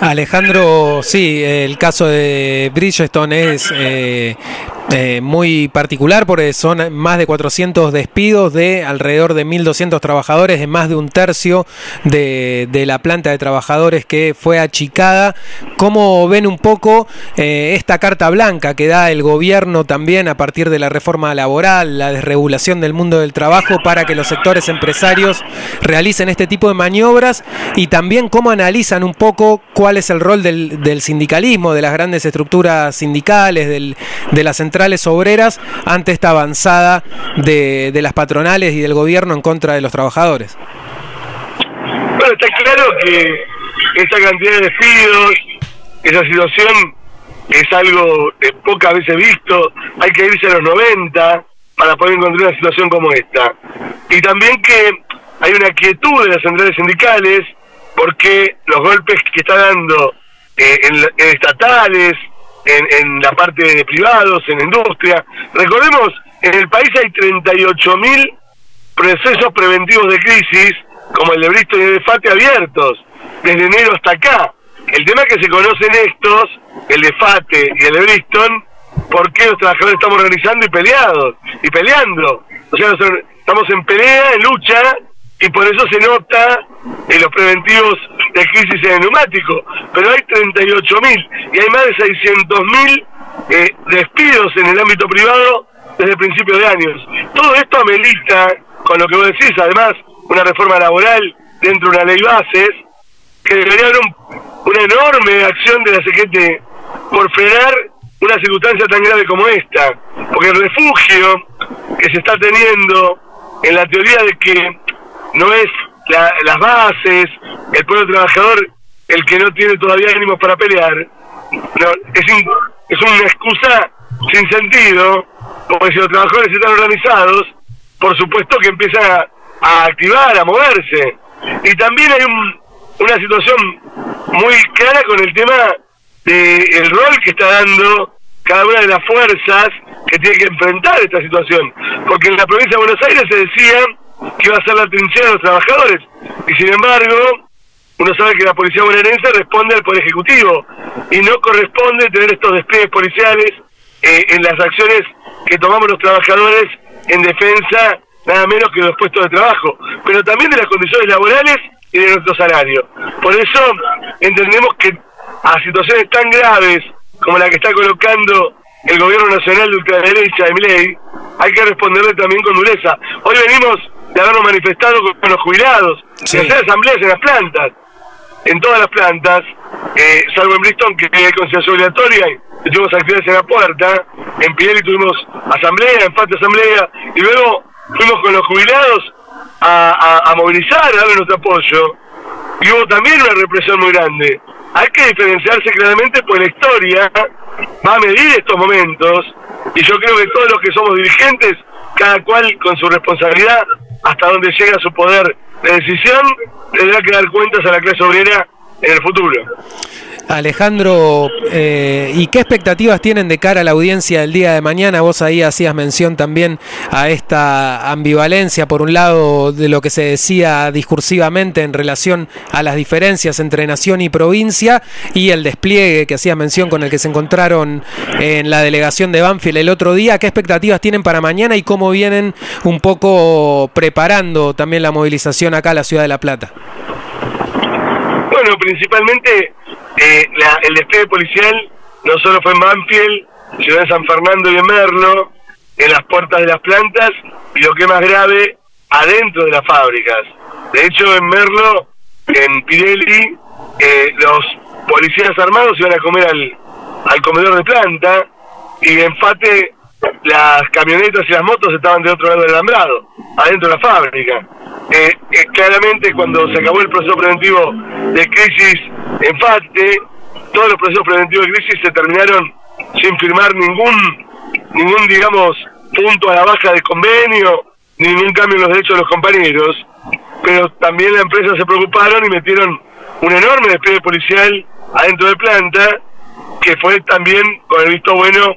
Alejandro, sí, el caso de Bridgestone es eh, eh, muy particular porque son más de 400 despidos de alrededor de 1.200 trabajadores, de más de un tercio de, de la planta de trabajadores que fue achicada. ¿Cómo ven un poco eh, esta carta blanca que da el gobierno también a partir de la reforma laboral, la desregulación del mundo del trabajo para que los sectores empresarios realicen este tipo de maniobras y también cómo analizan un poco cuál es el rol del, del sindicalismo, de las grandes estructuras sindicales, del, de las centrales obreras ante esta avanzada de, de las patronales y del gobierno en contra de los trabajadores. Bueno, está claro que esta cantidad de despidos, esa situación es algo eh, pocas veces visto, hay que irse a los 90 para poder encontrar una situación como esta. Y también que hay una quietud de las centrales sindicales porque los golpes que está dando eh, en estatales, en, en la parte de privados, en industria. Recordemos, en el país hay 38 mil procesos preventivos de crisis, como el de Bristol y el de FATE abiertos, desde enero hasta acá. El tema es que se conocen estos, el de FATE y el de Bristol, porque los trabajadores estamos organizando y peleados, y peleando. O sea, estamos en pelea, en lucha, y por eso se nota en los preventivos de crisis en el neumático. Pero hay 38 mil y hay más de 600 mil eh, despidos en el ámbito privado desde principios de años. Todo esto amerita, con lo que vos decís, además, una reforma laboral dentro de una ley bases, que debería haber un- una enorme acción de la CGT por frenar una circunstancia tan grave como esta. Porque el refugio que se está teniendo en la teoría de que no es la- las bases, el pueblo trabajador, el que no tiene todavía ánimos para pelear, no, es, in- es una excusa sin sentido, porque si los trabajadores están organizados, por supuesto que empiezan a, activar, a moverse. Y también hay un- una situación muy clara con el tema del rol que está dando cada una de las fuerzas que tiene que enfrentar esta situación. Porque en la provincia de Buenos Aires se decía que iba a ser la trinchera de los trabajadores. Y sin embargo, uno sabe que la policía bonaerense responde al Poder Ejecutivo y no corresponde tener estos despliegues policiales eh, en las acciones que tomamos los trabajadores en defensa nada menos que de los puestos de trabajo, pero también de las condiciones laborales y de nuestro salario. Por eso entendemos que a situaciones tan graves como la que está colocando el gobierno nacional de ultraderecha de Milei, hay que responderle también con dureza. Hoy venimos de habernos manifestado con, los jubilados, Sí. de hacer asambleas en las plantas, en todas las plantas, eh, salvo en Bristol que hay conciencia obligatoria tuvimos actividades en la puerta, en Pirelli tuvimos asamblea, empate asamblea, y luego fuimos con los jubilados a, a- a movilizar, a darle nuestro apoyo, y hubo también una represión muy grande. Hay que diferenciarse claramente, pues la historia va a medir estos momentos, y yo creo que todos los que somos dirigentes, cada cual con su responsabilidad, hasta donde llega su poder de decisión, tendrá que dar cuentas a la clase obrera en el futuro. Alejandro, eh, ¿y qué expectativas tienen de cara a la audiencia del día de mañana? Vos ahí hacías mención también a esta ambivalencia, por un lado, de lo que se decía discursivamente en relación a las diferencias entre nación y provincia y el despliegue que hacías mención con el que se encontraron en la delegación de Banfield el otro día. ¿Qué expectativas tienen para mañana y cómo vienen un poco preparando también la movilización acá a la ciudad de La Plata? Bueno, principalmente eh, el despliegue policial no solo fue en Banfield, sino en San Fernando y en Merlo, en las puertas de las plantas y lo que es más grave, adentro de las fábricas. De hecho, en Merlo, en Pirelli, eh, los policías armados iban a comer al, al comedor de planta y en Fate las camionetas y las motos estaban de otro lado del alambrado, adentro de la fábrica. Eh, eh, claramente cuando se acabó el proceso preventivo de crisis en FATE, todos los procesos preventivos de crisis se terminaron sin firmar ningún, ningún digamos, punto a la baja del convenio, ningún cambio en los derechos de los compañeros, pero también la empresa se preocuparon y metieron un enorme despliegue policial adentro de planta, que fue también con el visto bueno,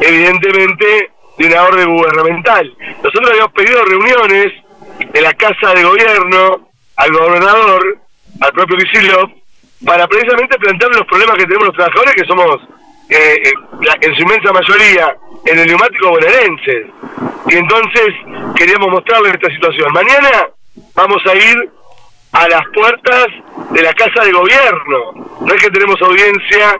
evidentemente, de una orden gubernamental. Nosotros habíamos pedido reuniones en la Casa de Gobierno al gobernador, al propio Kicillof, para precisamente plantear los problemas que tenemos los trabajadores, que somos eh, eh, en su inmensa mayoría en el neumático bonaerense. Y entonces queríamos mostrarles esta situación. Mañana vamos a ir a las puertas de la Casa de Gobierno. No es que tenemos audiencia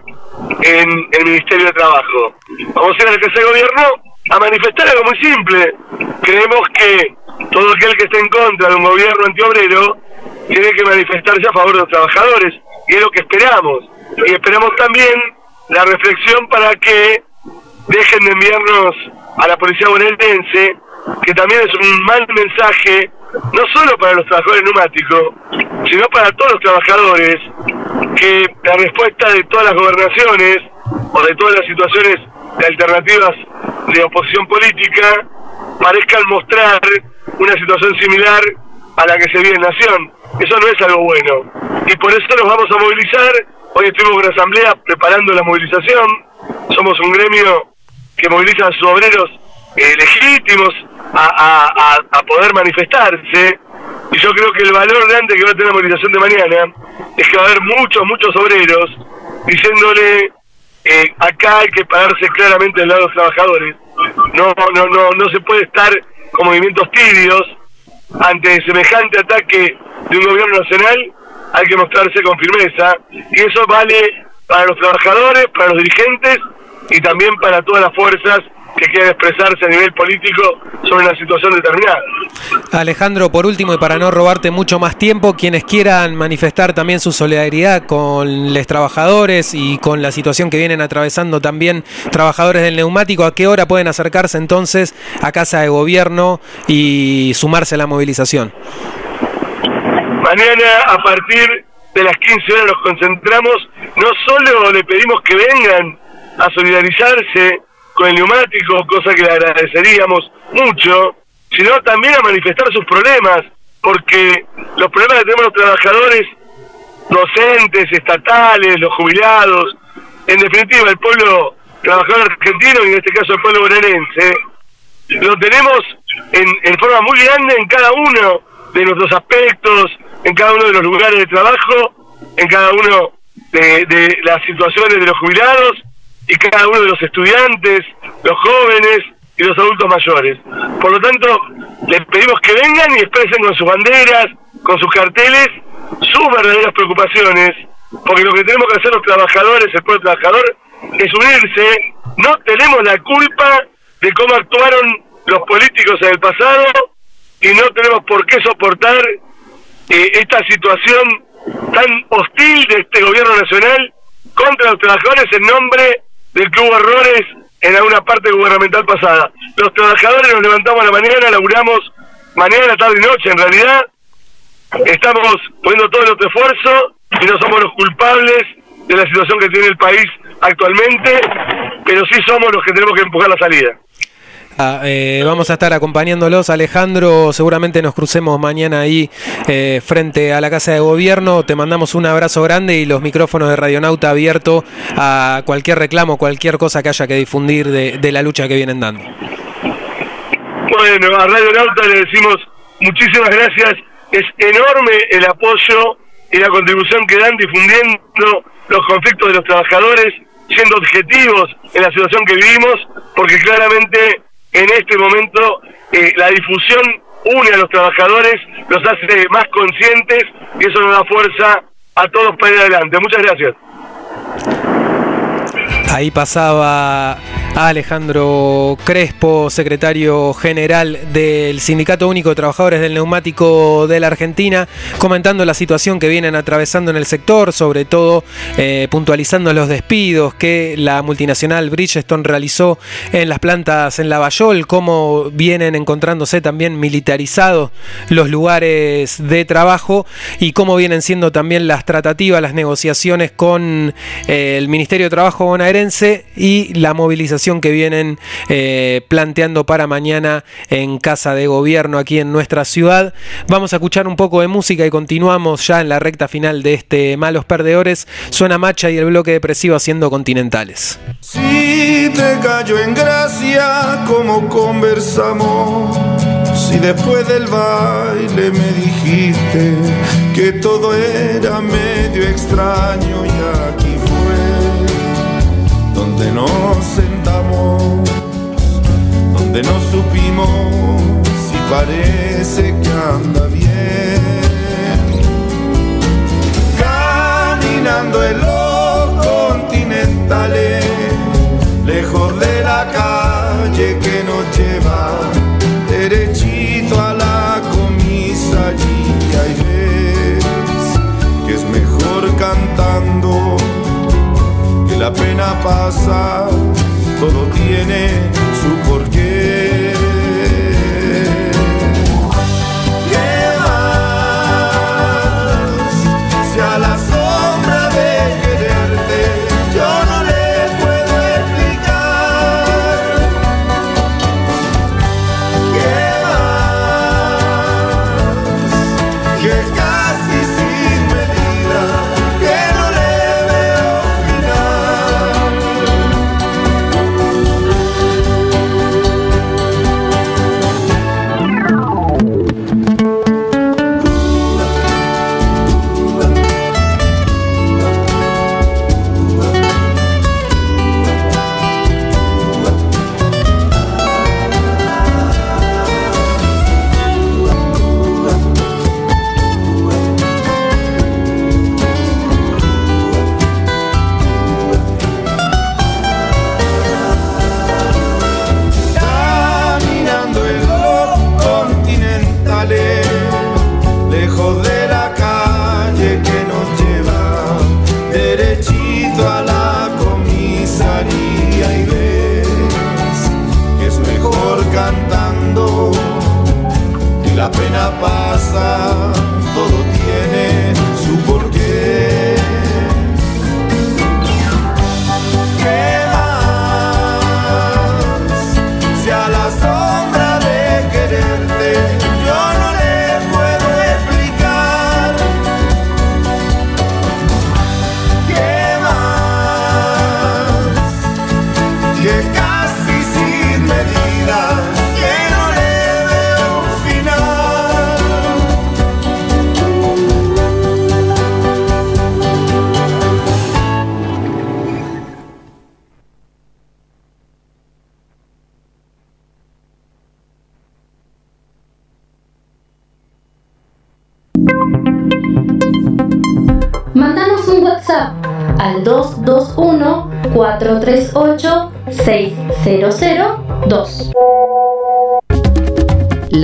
en el Ministerio de Trabajo. Vamos a ir a la Casa de Gobierno a manifestar algo muy simple. Creemos que todo aquel que esté en contra de un gobierno antiobrero tiene que manifestarse a favor de los trabajadores. Y es lo que esperamos. Y esperamos también la reflexión para que dejen de enviarnos a la policía bonaerense, que también es un mal mensaje, no solo para los trabajadores neumáticos, sino para todos los trabajadores, que la respuesta de todas las gobernaciones o de todas las situaciones de alternativas de oposición política parezcan mostrar una situación similar a la que se vive en Nación. Eso no es algo bueno. Y por eso nos vamos a movilizar. Hoy estuvimos con la Asamblea preparando la movilización. Somos un gremio que moviliza a sus obreros eh, legítimos a, a- a- poder manifestarse. Y yo creo que el valor grande que va a tener la movilización de mañana es que va a haber muchos, muchos obreros diciéndole eh, acá hay que pararse claramente del lado de los trabajadores. No, no, no, no se puede estar con movimientos tibios ante semejante ataque de un gobierno nacional. Hay que mostrarse con firmeza y eso vale para los trabajadores, para los dirigentes y también para todas las fuerzas que quieran expresarse a nivel político sobre una situación determinada. Alejandro, por último y para no robarte mucho más tiempo, quienes quieran manifestar también su solidaridad con los trabajadores y con la situación que vienen atravesando también trabajadores del neumático, ¿a qué hora pueden acercarse entonces a Casa de Gobierno y sumarse a la movilización? Mañana a partir de las 15 horas nos concentramos, no solo le pedimos que vengan a solidarizarse con el neumático, cosa que le agradeceríamos mucho, sino también a manifestar sus problemas, porque los problemas que tenemos los trabajadores, docentes, estatales, los jubilados, en definitiva el pueblo trabajador argentino y en este caso el pueblo bonaerense, lo tenemos en, forma muy grande en cada uno de nuestros aspectos, en cada uno de los lugares de trabajo, en cada uno de las situaciones de los jubilados y cada uno de los estudiantes, los jóvenes y los adultos mayores. Por lo tanto, les pedimos que vengan y expresen con sus banderas, con sus carteles, sus verdaderas preocupaciones, porque lo que tenemos que hacer los trabajadores, el pueblo trabajador, es unirse. No tenemos la culpa de cómo actuaron los políticos en el pasado y no tenemos por qué soportar eh, esta situación tan hostil de este gobierno nacional contra los trabajadores en nombre de que hubo errores en alguna parte gubernamental pasada. Los trabajadores nos levantamos a la mañana, laburamos mañana, tarde y noche. En realidad, estamos poniendo todo nuestro esfuerzo y no somos los culpables de la situación que tiene el país actualmente, pero sí somos los que tenemos que empujar la salida. Ah, eh, vamos a estar acompañándolos. Alejandro, seguramente nos crucemos mañana ahí eh, frente a la Casa de Gobierno. Te mandamos un abrazo grande y los micrófonos de Radionauta abiertos a cualquier reclamo, cualquier cosa que haya que difundir de, de la lucha que vienen dando. Bueno, a Radio Nauta le decimos muchísimas gracias. Es enorme el apoyo y la contribución que dan difundiendo los conflictos de los trabajadores, siendo objetivos en la situación que vivimos, porque claramente en este momento eh, la difusión une a los trabajadores, los hace más conscientes y eso nos da fuerza a todos para ir adelante. Muchas gracias. Ahí pasaba Alejandro Crespo, secretario general del Sindicato Único de Trabajadores del Neumático de la Argentina, comentando la situación que vienen atravesando en el sector, sobre todo eh, puntualizando los despidos que la multinacional Bridgestone realizó en las plantas en Lavallol, cómo vienen encontrándose también militarizados los lugares de trabajo y cómo vienen siendo también las tratativas, las negociaciones con eh, el Ministerio de Trabajo bonaerense y la movilización que vienen eh, planteando para mañana en Casa de Gobierno aquí en nuestra ciudad. Vamos a escuchar un poco de música y continuamos ya en la recta final de este Malos Perdedores. Suena Macha y el bloque depresivo haciendo continentales. Si te cayó en gracia como conversamos, si después del baile me dijiste que todo era medio extraño y aquí fue donde nos sentamos, no supimos si parece que anda bien. Caminando en los continentales, lejos de la calle que nos lleva derechito a la comisaría y ves que es mejor cantando que la pena pasa, todo tiene su porqué.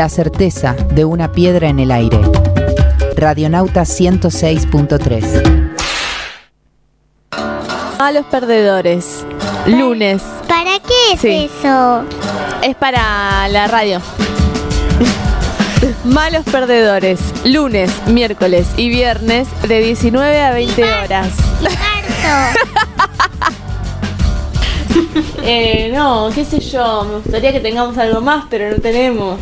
La certeza de una piedra en el aire. Radionauta 106.3. A los perdedores. lunes. ¿Para qué es Sí. eso? Es para la radio. Malos perdedores, lunes, miércoles y viernes de 19 a 20 horas. Eh, no, qué sé yo, me gustaría que tengamos algo más, pero no tenemos.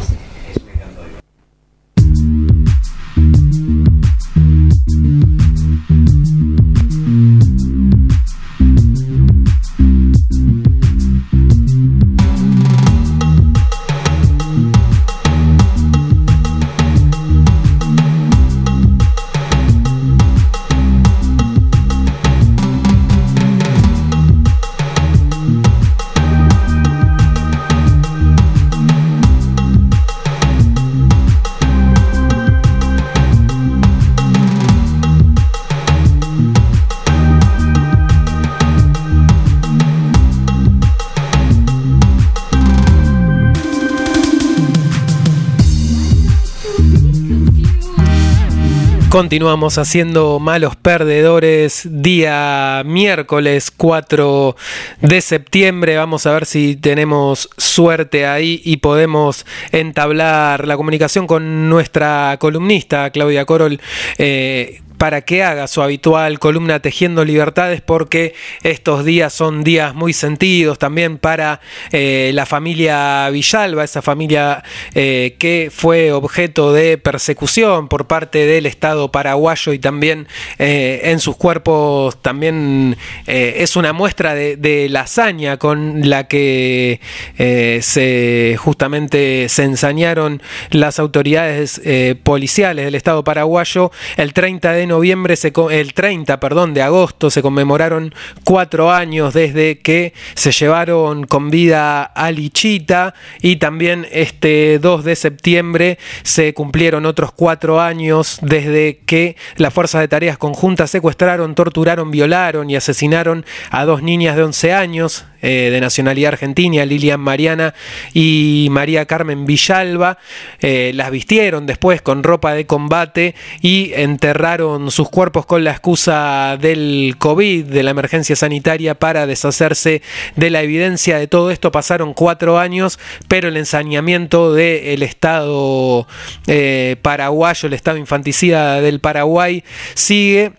Continuamos haciendo malos perdedores día miércoles 4 de septiembre. Vamos a ver si tenemos suerte ahí y podemos entablar la comunicación con nuestra columnista Claudia Corol. eh, para que haga su habitual columna Tejiendo Libertades, porque estos días son días muy sentidos también para eh, la familia Villalba, esa familia eh, que fue objeto de persecución por parte del Estado paraguayo y también eh, en sus cuerpos también es una muestra de, de la hazaña con la que se justamente se ensañaron las autoridades policiales del Estado paraguayo. El 30 de noviembre, el 30, perdón, de agosto se conmemoraron cuatro años desde que se llevaron con vida a Lichita y también este 2 de septiembre se cumplieron otros cuatro años desde que las fuerzas de tareas conjuntas secuestraron, torturaron, violaron y asesinaron a dos niñas de 11 años eh, de nacionalidad argentina, Lilian Mariana y María Carmen Villalba. Eh, las vistieron después con ropa de combate y enterraron sus cuerpos con la excusa del COVID, de la emergencia sanitaria, para deshacerse de la evidencia de todo esto. Pasaron cuatro años, pero el ensañamiento del Estado eh, paraguayo, el Estado infanticida del Paraguay, sigue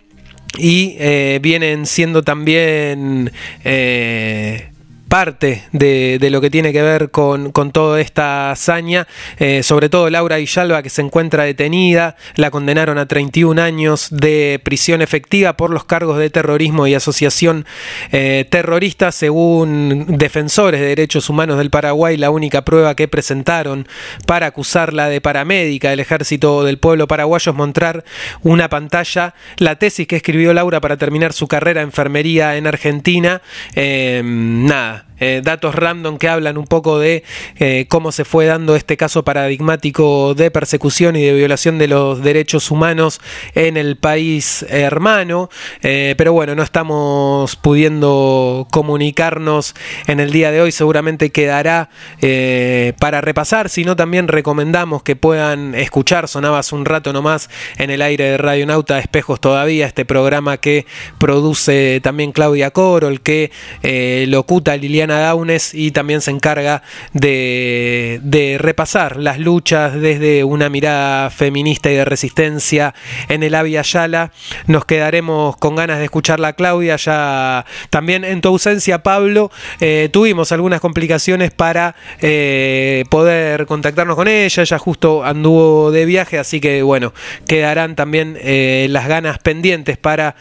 y eh, vienen siendo también eh, parte de, lo que tiene que ver con, con toda esta hazaña, eh, sobre todo Laura Villalba que se encuentra detenida, la condenaron a 31 años de prisión efectiva por los cargos de terrorismo y asociación eh, terrorista, según defensores de derechos humanos del Paraguay, la única prueba que presentaron para acusarla de paramédica del ejército del pueblo paraguayo es mostrar una pantalla, la tesis que escribió Laura para terminar su carrera de enfermería en Argentina, eh, nada, uh, eh, datos random que hablan un poco de eh, cómo se fue dando este caso paradigmático de persecución y de violación de los derechos humanos en el país hermano. Eh, pero bueno, no estamos pudiendo comunicarnos en el día de hoy. Seguramente quedará para repasar, sino también recomendamos que puedan escuchar. Sonaba hace un rato nomás en el aire de Radio Nauta Espejos todavía, este programa que produce también Claudia Corol, que locuta Liliana Daunes y también se encarga de, repasar las luchas desde una mirada feminista y de resistencia en el Avia Yala. Nos quedaremos con ganas de escucharla Claudia. Ya también en tu ausencia, Pablo, eh, tuvimos algunas complicaciones para eh, poder contactarnos con ella. Ella justo anduvo de viaje, así que bueno, quedarán también eh, las ganas pendientes para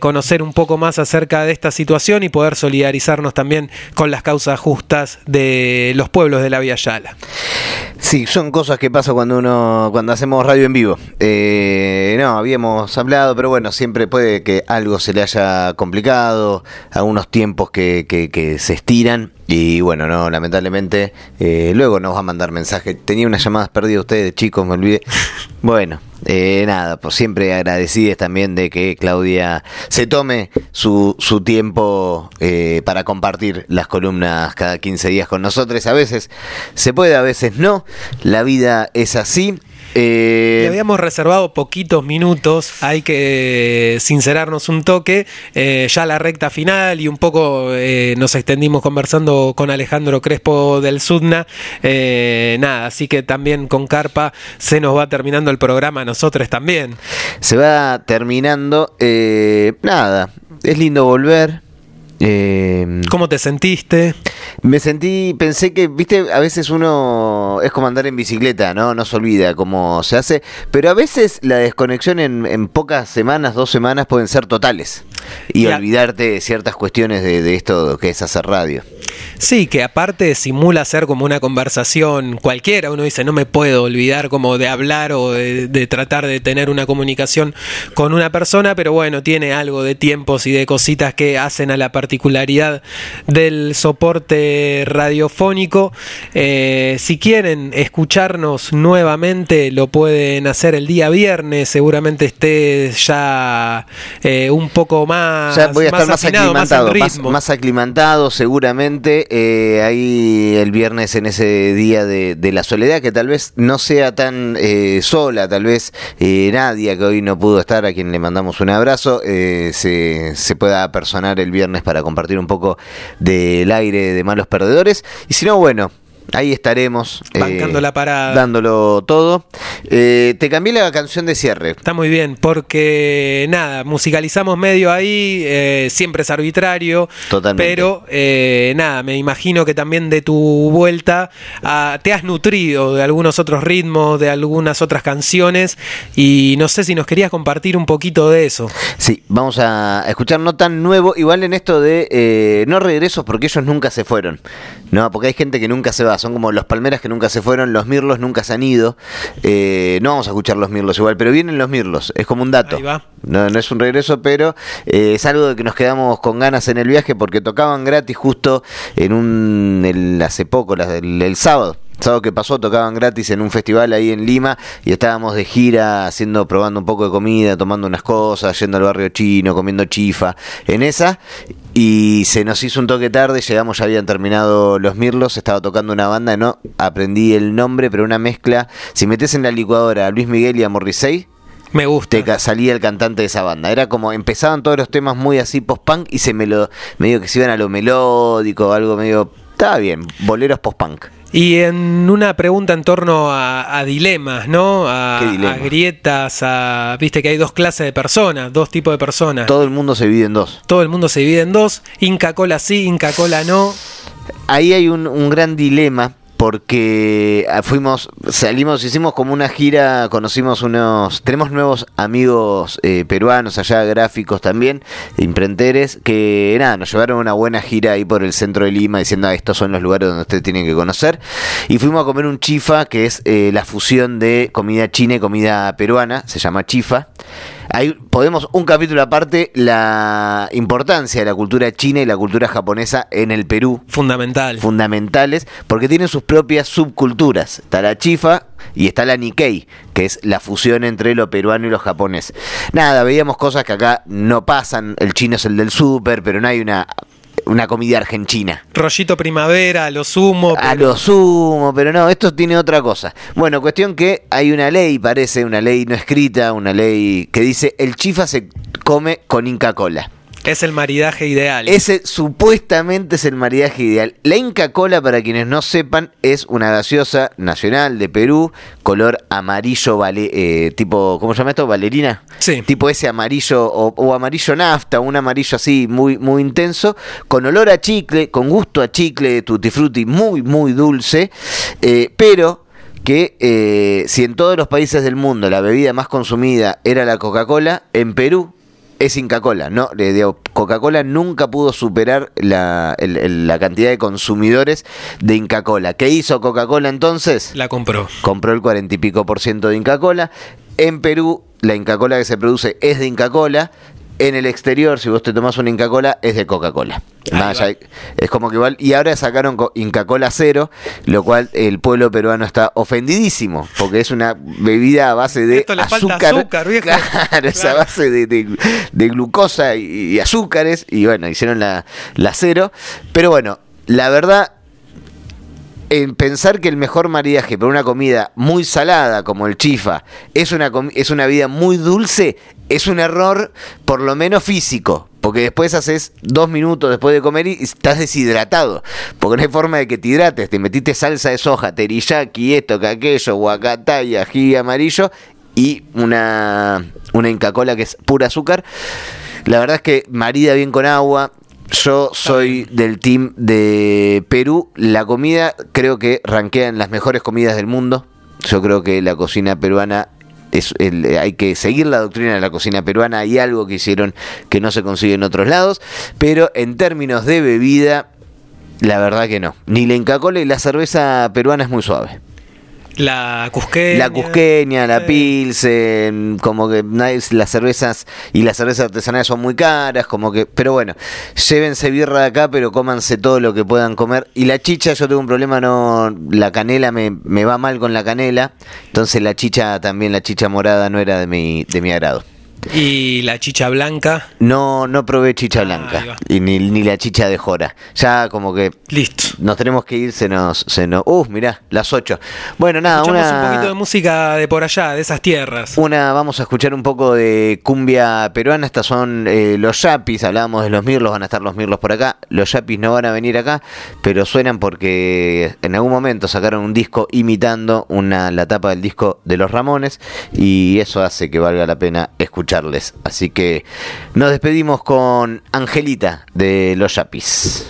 conocer un poco más acerca de esta situación y poder solidarizarnos también con las causas justas de los pueblos de la Vía Yala. Sí, son cosas que pasa cuando uno, cuando hacemos radio en vivo. Eh, no, habíamos hablado, pero bueno, siempre puede que algo se le haya complicado, algunos tiempos que, que, que se estiran. Y bueno, no, lamentablemente, eh, luego nos va a mandar mensaje. Tenía unas llamadas perdidas ustedes, chicos, me olvidé. Bueno, eh, nada, pues siempre agradecidas también de que Claudia se tome su, su tiempo eh, para compartir las columnas cada 15 días con nosotros. A veces se puede, a veces no. La vida es así. Eh, Le habíamos reservado poquitos minutos, hay que sincerarnos un toque, eh, ya la recta final y un poco eh, nos extendimos conversando con Alejandro Crespo del Sudna, Eh, nada, así que también con Carpa se nos va terminando el programa, nosotros también. Se va terminando. eh, nada, es lindo volver. Eh, ¿Cómo te sentiste? Me sentí, pensé que, viste, a veces uno es como andar en bicicleta, ¿no? No se olvida cómo se hace, pero a veces la desconexión en, en pocas semanas, dos semanas, pueden ser totales. Y olvidarte de ciertas cuestiones de, de esto que es hacer radio. Sí, que aparte simula ser como una conversación cualquiera. Uno dice, no me puedo olvidar como de hablar o de, de tratar de tener una comunicación con una persona, pero bueno, tiene algo de tiempos y de cositas que hacen a la particularidad del soporte radiofónico. Eh, si quieren escucharnos nuevamente, lo pueden hacer el día viernes. Seguramente esté ya eh, un poco más, Ya voy a estar más, aclimatado, más, más aclimatado seguramente. eh, ahí el viernes en ese día de, de la soledad, que tal vez no sea tan sola, tal vez Nadia, que hoy no pudo estar, a quien le mandamos un abrazo, se, se pueda personar el viernes para compartir un poco del aire de malos perdedores. Y si no, bueno. Ahí estaremos. eh, Bancando la parada. Dándolo todo. Eh, te cambié la canción de cierre. Está muy bien, porque nada, musicalizamos medio ahí, eh, siempre es arbitrario, Totalmente. pero eh, nada, me imagino que también de tu vuelta ah, te has nutrido de algunos otros ritmos, de algunas otras canciones, y no sé si nos querías compartir un poquito de eso. Sí, vamos a escuchar no tan nuevo, igual en esto de eh, no regresos porque ellos nunca se fueron, ¿no? Porque hay gente que nunca se va, son como los palmeras que nunca se fueron, los mirlos nunca se han ido, eh, no vamos a escuchar los mirlos igual, pero vienen los mirlos, es como un dato. Ahí va. No, no es un regreso, pero eh, es algo de que nos quedamos con ganas en el viaje porque tocaban gratis justo en un, el- hace poco, la- el, el sábado. El sábado que pasó tocaban gratis en un festival ahí en Lima y estábamos de gira haciendo, probando un poco de comida, tomando unas cosas, yendo al barrio chino, comiendo chifa, en esa. Y se nos hizo un toque tarde, llegamos, ya habían terminado los mirlos, estaba tocando una banda, no aprendí el nombre, pero una mezcla. Si metes en la licuadora a Luis Miguel y a Morrissey, Me gusta. te salía el cantante de esa banda. Era como empezaban todos los temas muy así post-punk y se me lo medio que se iban a lo melódico, algo medio estaba bien, boleros post-punk. Y en una pregunta en torno a, a dilemas, ¿no? A, ¿Qué dilema? a grietas, a... Viste que hay dos clases de personas, dos tipos de personas. Todo el mundo se divide en dos. Todo el mundo se divide en dos. Inca Cola sí, Inca Cola no. Ahí hay un, un gran dilema porque ah, fuimos, salimos, hicimos como una gira, conocimos unos, tenemos nuevos amigos eh, peruanos allá, gráficos también, imprenteres, que nada, nos llevaron una buena gira ahí por el centro de Lima diciendo, "Ah, estos son los lugares donde ustedes tienen que conocer. Y fuimos a comer un chifa, que es eh, la fusión de comida china y comida peruana, se llama chifa. Ahí podemos, un capítulo aparte, la importancia de la cultura china y la cultura japonesa en el Perú Fundamental. fundamentales porque tienen sus propias subculturas. Está la chifa y está la Nikkei, que es la fusión entre lo peruano y lo japonés. Nada, veíamos cosas que acá no pasan. El chino es el del súper, pero no hay una, una comida argentina. Rollito primavera, lo sumo. A lo sumo, pero no, esto tiene otra cosa. Bueno, cuestión que hay una ley, parece, una ley no escrita, una ley que dice el chifa se come con Inca Cola. Es el maridaje ideal. Ese supuestamente es el maridaje ideal. La Inca Cola, para quienes no sepan, es una gaseosa nacional de Perú, color amarillo, vale, eh, tipo, ¿cómo se llama esto? ¿Valerina? Sí. Tipo ese amarillo o, o amarillo nafta, un amarillo así muy, muy intenso, con olor a chicle, con gusto a chicle, tutti frutti, muy, muy dulce, eh, pero que eh, si en todos los países del mundo la bebida más consumida era la Coca-Cola, en Perú es Inca Cola, ¿no? Le digo, Coca-Cola nunca pudo superar la, el- el- la cantidad de consumidores de Inca Cola. ¿Qué hizo Coca-Cola entonces? La compró. Compró el cuarenta y pico por ciento de Inca Cola. En Perú, la Inca Cola que se produce es de Inca Cola. En el exterior, si vos te tomás una Inca Cola, es de Coca-Cola. Es como que igual. Y ahora sacaron Inca Cola cero, lo cual el pueblo peruano está ofendidísimo, porque es una bebida a base de Esto le falta azúcar. azúcar, viejo. Claro, es a base de, de- de glucosa y, y azúcares. Y bueno, hicieron la, la cero. Pero bueno, la verdad en pensar que el mejor maridaje para una comida muy salada como el chifa es una, es una vida muy dulce, es un error por lo menos físico. Porque después haces dos minutos después de comer y estás deshidratado. Porque no hay forma de que te hidrates. Te metiste salsa de soja, teriyaki, esto, que aquello, guacatay, ají amarillo y una, una Inca Cola que es pura azúcar. La verdad es que marida bien con agua. Yo soy del team de Perú. La comida creo que rankea en las mejores comidas del mundo. Yo creo que la cocina peruana el- hay que seguir la doctrina de la cocina peruana. Hay algo que hicieron que no se consigue en otros lados. Pero en términos de bebida, la verdad que no. Ni la Inca Cola y la cerveza peruana es muy suave. La cusqueña. La cusqueña, la pilsen, como que las cervezas y las cervezas artesanales son muy caras, como que, pero bueno, llévense birra de acá, pero cómanse todo lo que puedan comer. Y la chicha, yo tengo un problema, no, la canela me, me va mal con la canela, entonces la chicha también, la chicha morada no era de mi, de mi agrado. Y la chicha blanca. No, no probé chicha Ah, blanca y ni, ni la chicha de jora. Ya como que Listo. nos tenemos que ir, se nos, se nos, uh, mirá, las 8. Bueno, nada, Escuchamos una... un poquito de música de por allá, de esas tierras. Una, vamos a escuchar un poco de cumbia peruana. Estas son eh, los yapis. Hablábamos de los mirlos, van a estar los mirlos por acá. Los yapis no van a venir acá, pero suenan porque en algún momento sacaron un disco imitando una, la tapa del disco de los Ramones y eso hace que valga la pena Así que nos despedimos con Angelita de los yapis.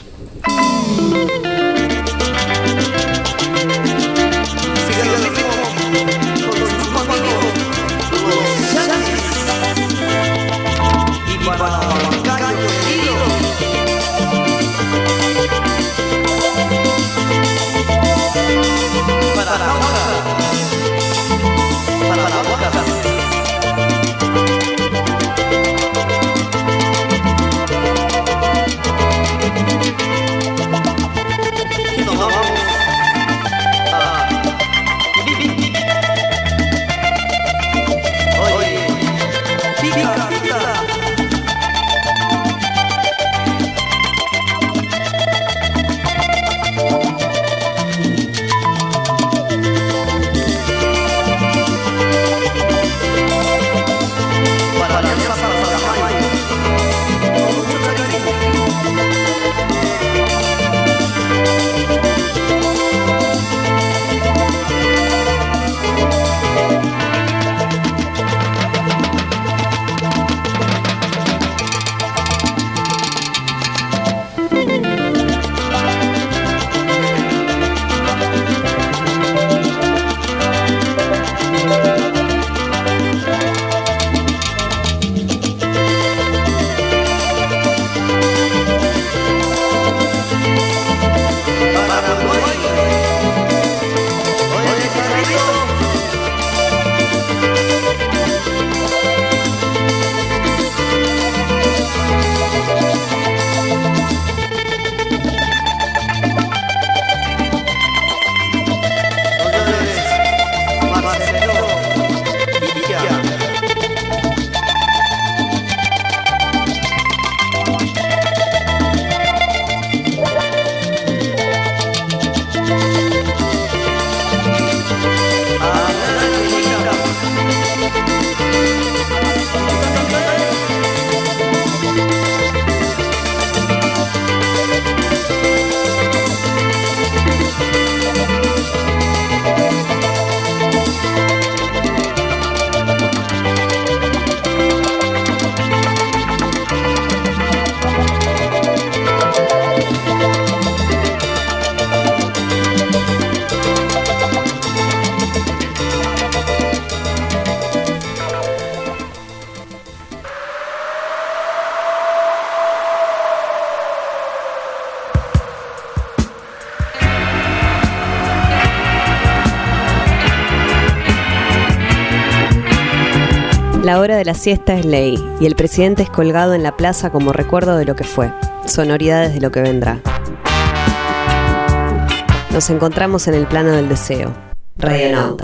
De la siesta es ley y el presidente es colgado en la plaza como recuerdo de lo que fue, sonoridades de lo que vendrá. Nos encontramos en el plano del deseo. Radionauta.